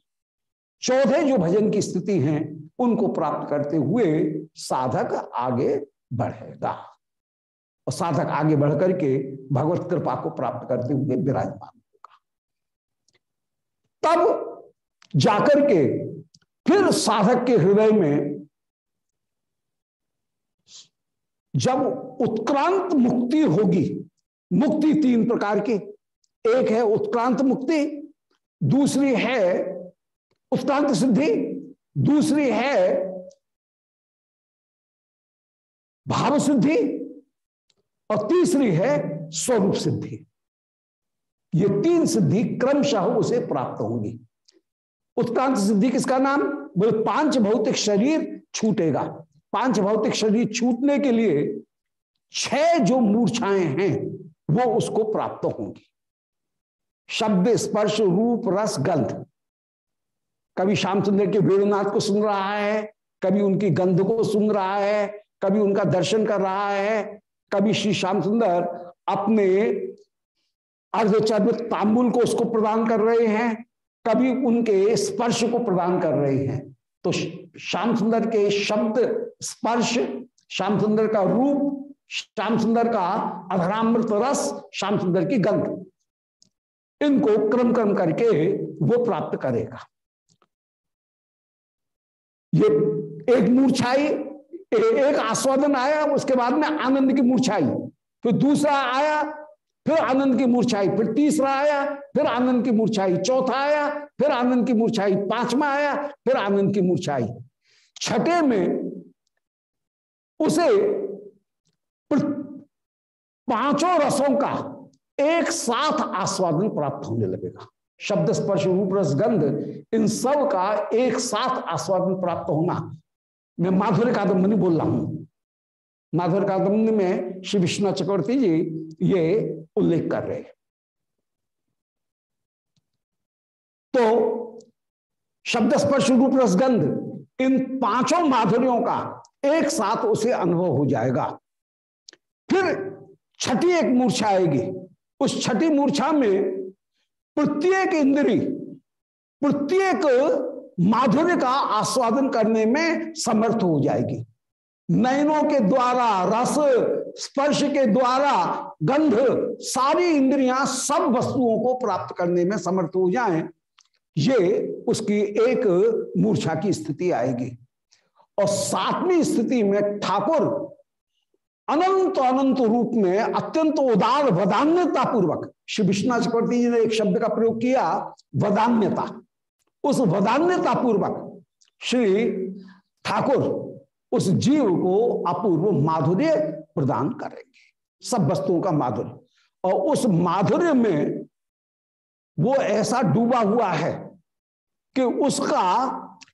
चौथे जो भजन की स्थिति है, उनको प्राप्त करते हुए साधक आगे बढ़ेगा। और साधक आगे बढ़ करके भगवत कृपा को प्राप्त करते हुए विराजमान होगा। तब जाकर के फिर साधक के हृदय में जब उत्क्रांत मुक्ति होगी, मुक्ति तीन प्रकार की, एक है उत्क्रांत मुक्ति, दूसरी है उत्क्रांत सिद्धि। दूसरी है भाव सिद्धि और तीसरी है स्वरूप सिद्धि। ये तीन सिद्धि क्रमशः उसे प्राप्त होंगी। उत्क्रांत सिद्धि किसका नाम? बोले, पाँच भौतिक शरीर छूटेगा। पाँच भौतिक शरीर छूटने के लिए छह जो मूर्छाएँ हैं, वो उसको प्राप्त होंगी। शब्द, स्पर्श, रूप, रस, गंध। कभी श्याम सुंदर के वेणुनाथ को सुन रहा है, कभी उनकी गंध को सुन रहा है, कभी उनका दर्शन कर रहा है, कभी श्री श्याम सुंदर अपने अर्धचर्म तांबुल को उसको प्रदान कर रहे हैं, कभी उनके स्पर्श को प्रदान कर रहे हैं। तो श्याम सुंदर के शब्द स्पर्श श्याम सुंदर का रूप श्याम सुंदर का अधरामृत रस श्याम सुंदर की गंध, इनको क्रम क्रम करके वो प्राप्त करेगा। ये एक मूर्छाई एक आस्वादन आया, उसके बाद में आनंद की मूर्छाई, फिर दूसरा आया, फिर आनंद की मूर्छाई, फिर तीसरा आया, फिर आनंद की मूर्छाई, चौथा आया, फिर आनंद की मूर्छाई, पांचवा आया, फिर आनंद की मूर्छाई। छठे में उसे पाँचों रसों का एक साथ आस्वादन प्राप्त होने लगेगा। शब्द स्पर्श, रूप रस, गंध, इन सब का एक साथ आस्वादन प्राप्त होना। मैं माधुर्य कादम्बनी बोल रहा हूँ। माधुर्य कादम्बनी में श्री विष्णु चक्रवर्ती जी ये उल्लेख कर रहे तो शब्द स्पर्श, रूप रसगंध इन पाँचों माधुर्यों का एक साथ उसे अनुभव हो जाएगा। फिर छठी एक मूर्छा आएगी। उस छठी मूर्छा में प्रत्येक इंद्री, प्रत्येक माधुर्य का आस्वादन करने में समर्थ हो जाएगी। नयनों के द्वारा, रस, स्पर्श के द्वारा, गंध, सारी इंद्रियाँ सब वस्तुओं को प्राप्त करने में समर्थ हो जाएँ, ये उसकी एक मूर्छा की स्थिति आएगी। और सातवीं स्थिति में ठाकुर अनंत अनंत रूप में अत्यंत उदार वदान्यता पूर्वक श्री विश्वनाथ चक्रवर्ती जी ने एक शब्द का प्रयोग किया, वदान्यता। उस वदान्यता पूर्वक श्री ठाकुर उस जीव को अपूर्व माधुर्य प्रदान करेंगे। सब वस्तुओं का माधुर्य। और उस माधुर्य में वो ऐसा डूबा हुआ है कि उसका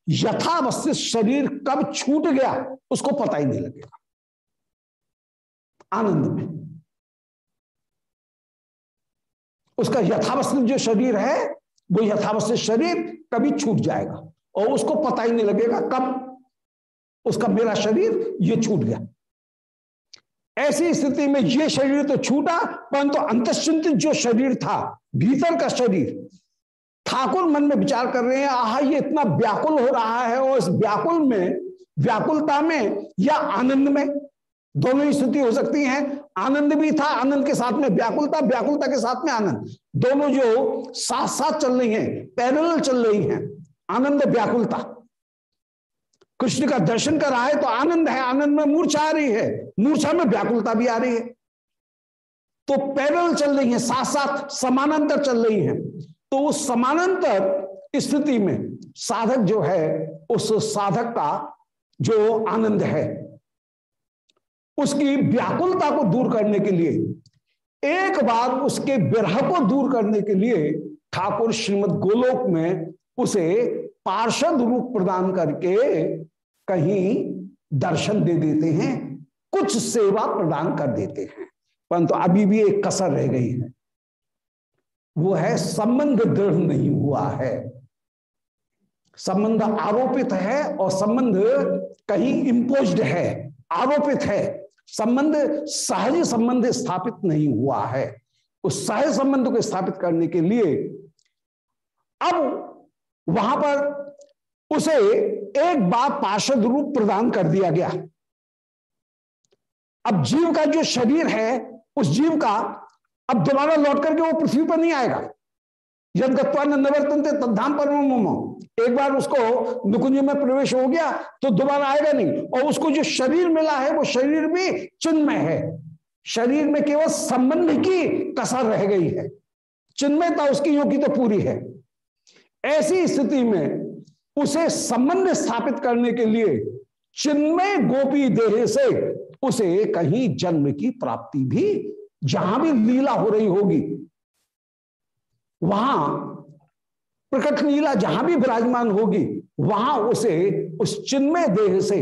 यथावस्थित शरीर कब छूट गया, उसको पता ही नहीं लगेगा। आनंद में। उसका यथावस्थित जो शरीर है, वो यथावस्थित शरीर कभी छूट जाएगा और उसको पता ही नहीं लगेगा कब उसका मेरा शरीर ये छूट गया। ऐसी स्थिति में ये शरीर तो छूटा, परंतु तो अंतश्चिंतित जो शरीर था, भीतर का शरीर, ठाकुर मन में विचार कर रहे हैं, आह, ये इतना व्याकुल हो रहा है और इस व्याकुल में, व्याकुलता में या आनंद में? दोनों ही स्थिति हो सकती हैं। आनंद भी था, आनंद के साथ में व्याकुलता व्याकुलता के साथ में आनंद। दोनों जो साथ साथ चल रही हैं पैरल चल रही हैं, आनंद, व्याकुलता। कृष्ण का दर्शन कर रहा है तो आनंद है, आनंद में मूर्छा आ रही है, मूर्छा में व्याकुलता भी आ रही है। तो पैरल चल रही है साथ साथ समानांतर चल रही है। तो उस समानांतर स्थिति में साधक जो है, उस साधक का जो आनंद है उसकी व्याकुलता को दूर करने के लिए, एक बार उसके विरह को दूर करने के लिए ठाकुर श्रीमद गोलोक में उसे पार्षद रूप प्रदान करके कहीं दर्शन दे देते हैं, कुछ सेवा प्रदान कर देते हैं। परंतु अभी भी एक कसर रह गई है। वो है, संबंध दृढ़ नहीं हुआ है। संबंध आरोपित है और संबंध कहीं इम्पोज्ड है, आरोपित है। संबंध सहज संबंध स्थापित नहीं हुआ है। उस सहज संबंध को स्थापित करने के लिए अब वहाँ पर उसे एक बार पार्षद रूप प्रदान कर दिया गया। अब जीव का जो शरीर है, उस जीव का अब दोबारा लौट करके वो पृथ्वी पर नहीं आएगा। यद गत्वान तद्धाम पर एक बार उसको नुकुंज में प्रवेश हो गया तो दोबारा आएगा नहीं। और उसको जो शरीर मिला है, वो शरीर भी चिन्मय है। शरीर में केवल संबंध की कसर रह गई है। चिन्मयता उसकी योगी तो पूरी है। ऐसी स्थिति में उसे संबंध स्थापित करने के लिए चिन्मय गोपी देह से उसे कहीं जन्म की प्राप्ति भी जहाँ भी लीला हो रही होगी वहाँ प्रकट लीला जहाँ भी विराजमान होगी, वहाँ उसे, उस चिन्मय देह से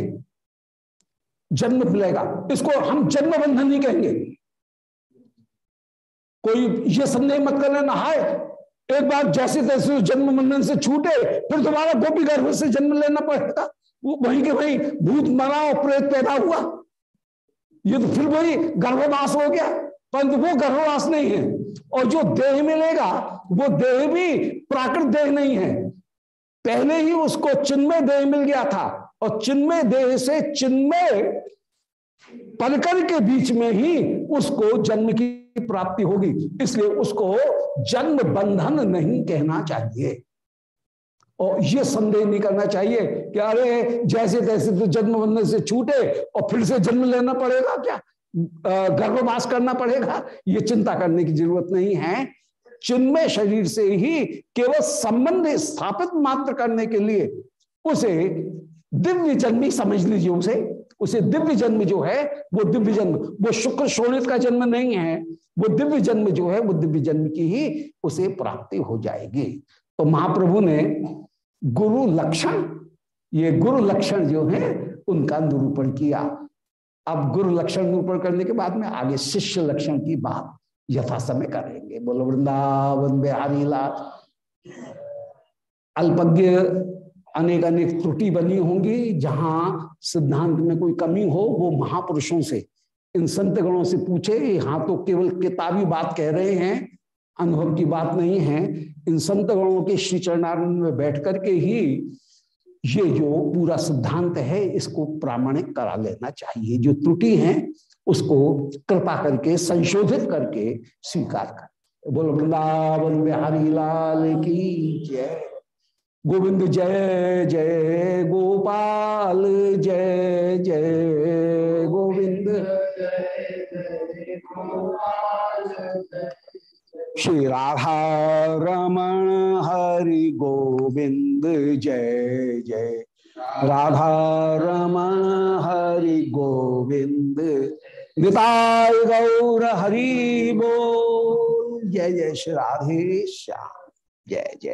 जन्म मिलेगा। इसको हम जन्म बंधन नहीं कहेंगे। कोई ये संदेह मत कर लेना हाय एक बार जैसे तैसे जन्म बंधन से छूटे, फिर दोबारा गोपी गर्भ से जन्म लेना पड़ेगा। वो वहीं के वहीं भूत मरा और प्रेत पैदा हुआ। ये तो फिर वही गर्भवास हो गया, परंतु वो गर्भवास नहीं है। और जो देह मिलेगा, वो देह भी प्राकृत देह नहीं है। पहले ही उसको चिन्मय देह मिल गया था और चिन्मय देह से चिन्मय पलकर के बीच में ही उसको जन्म की प्राप्ति होगी। इसलिए उसको जन्म बंधन नहीं कहना चाहिए। और ये संदेह नहीं करना चाहिए कि अरे जैसे तैसे तो जन्म बंधन से छूटे और फिर से जन्म लेना पड़ेगा क्या? गर्भवास करना पड़ेगा। ये चिंता करने की ज़रूरत नहीं है। चिन्मय शरीर से ही केवल संबंध स्थापित मात्र करने के लिए उसे दिव्य जन्मी समझ लीजिए उसे। उसे दिव्य जन्म जो है, वो दिव्य जन्म, वो शुक्र शोणित का जन्म नहीं है। वो दिव्य जन्म जो है, वो दिव्य जन्म की ही उसे प्राप्ति हो जाएगी। तो महाप्रभु ने गुरु लक्षण, ये गुरु लक्षण जो है, उनका निरूपण किया। अब गुरु लक्षण निरूपण करने के बाद में आगे शिष्य लक्षण की बात यथा समय करेंगे। बोलो, वृंदावन बिहारी लाल। अल्पज्ञ अनेक अनेक त्रुटि बनी होंगी, जहाँ सिद्धांत में कोई कमी हो, वो महापुरुषों से, इन संत गणों से पूछे हाँ तो केवल किताबी बात कह रहे हैं, अनुभव की बात नहीं है। इन संत गणों के श्री चरणारंद में बैठ करके ही ये जो पूरा सिद्धांत है, इसको प्रामाणिक करा लेना चाहिए। जो त्रुटि है, उसको कृपा करके, संशोधित करके स्वीकार कर। बोल, वृंदावन बिहारी लाल की जय। गोविंद जय जय गोपाल, जय जय गोविंद। श्री राधा रमण हरि गोविंद, जय जय। राधा रमण हरि गोविंद निताय गौर हरि बोल। जय जय श्री राधे श्याम। जय जय।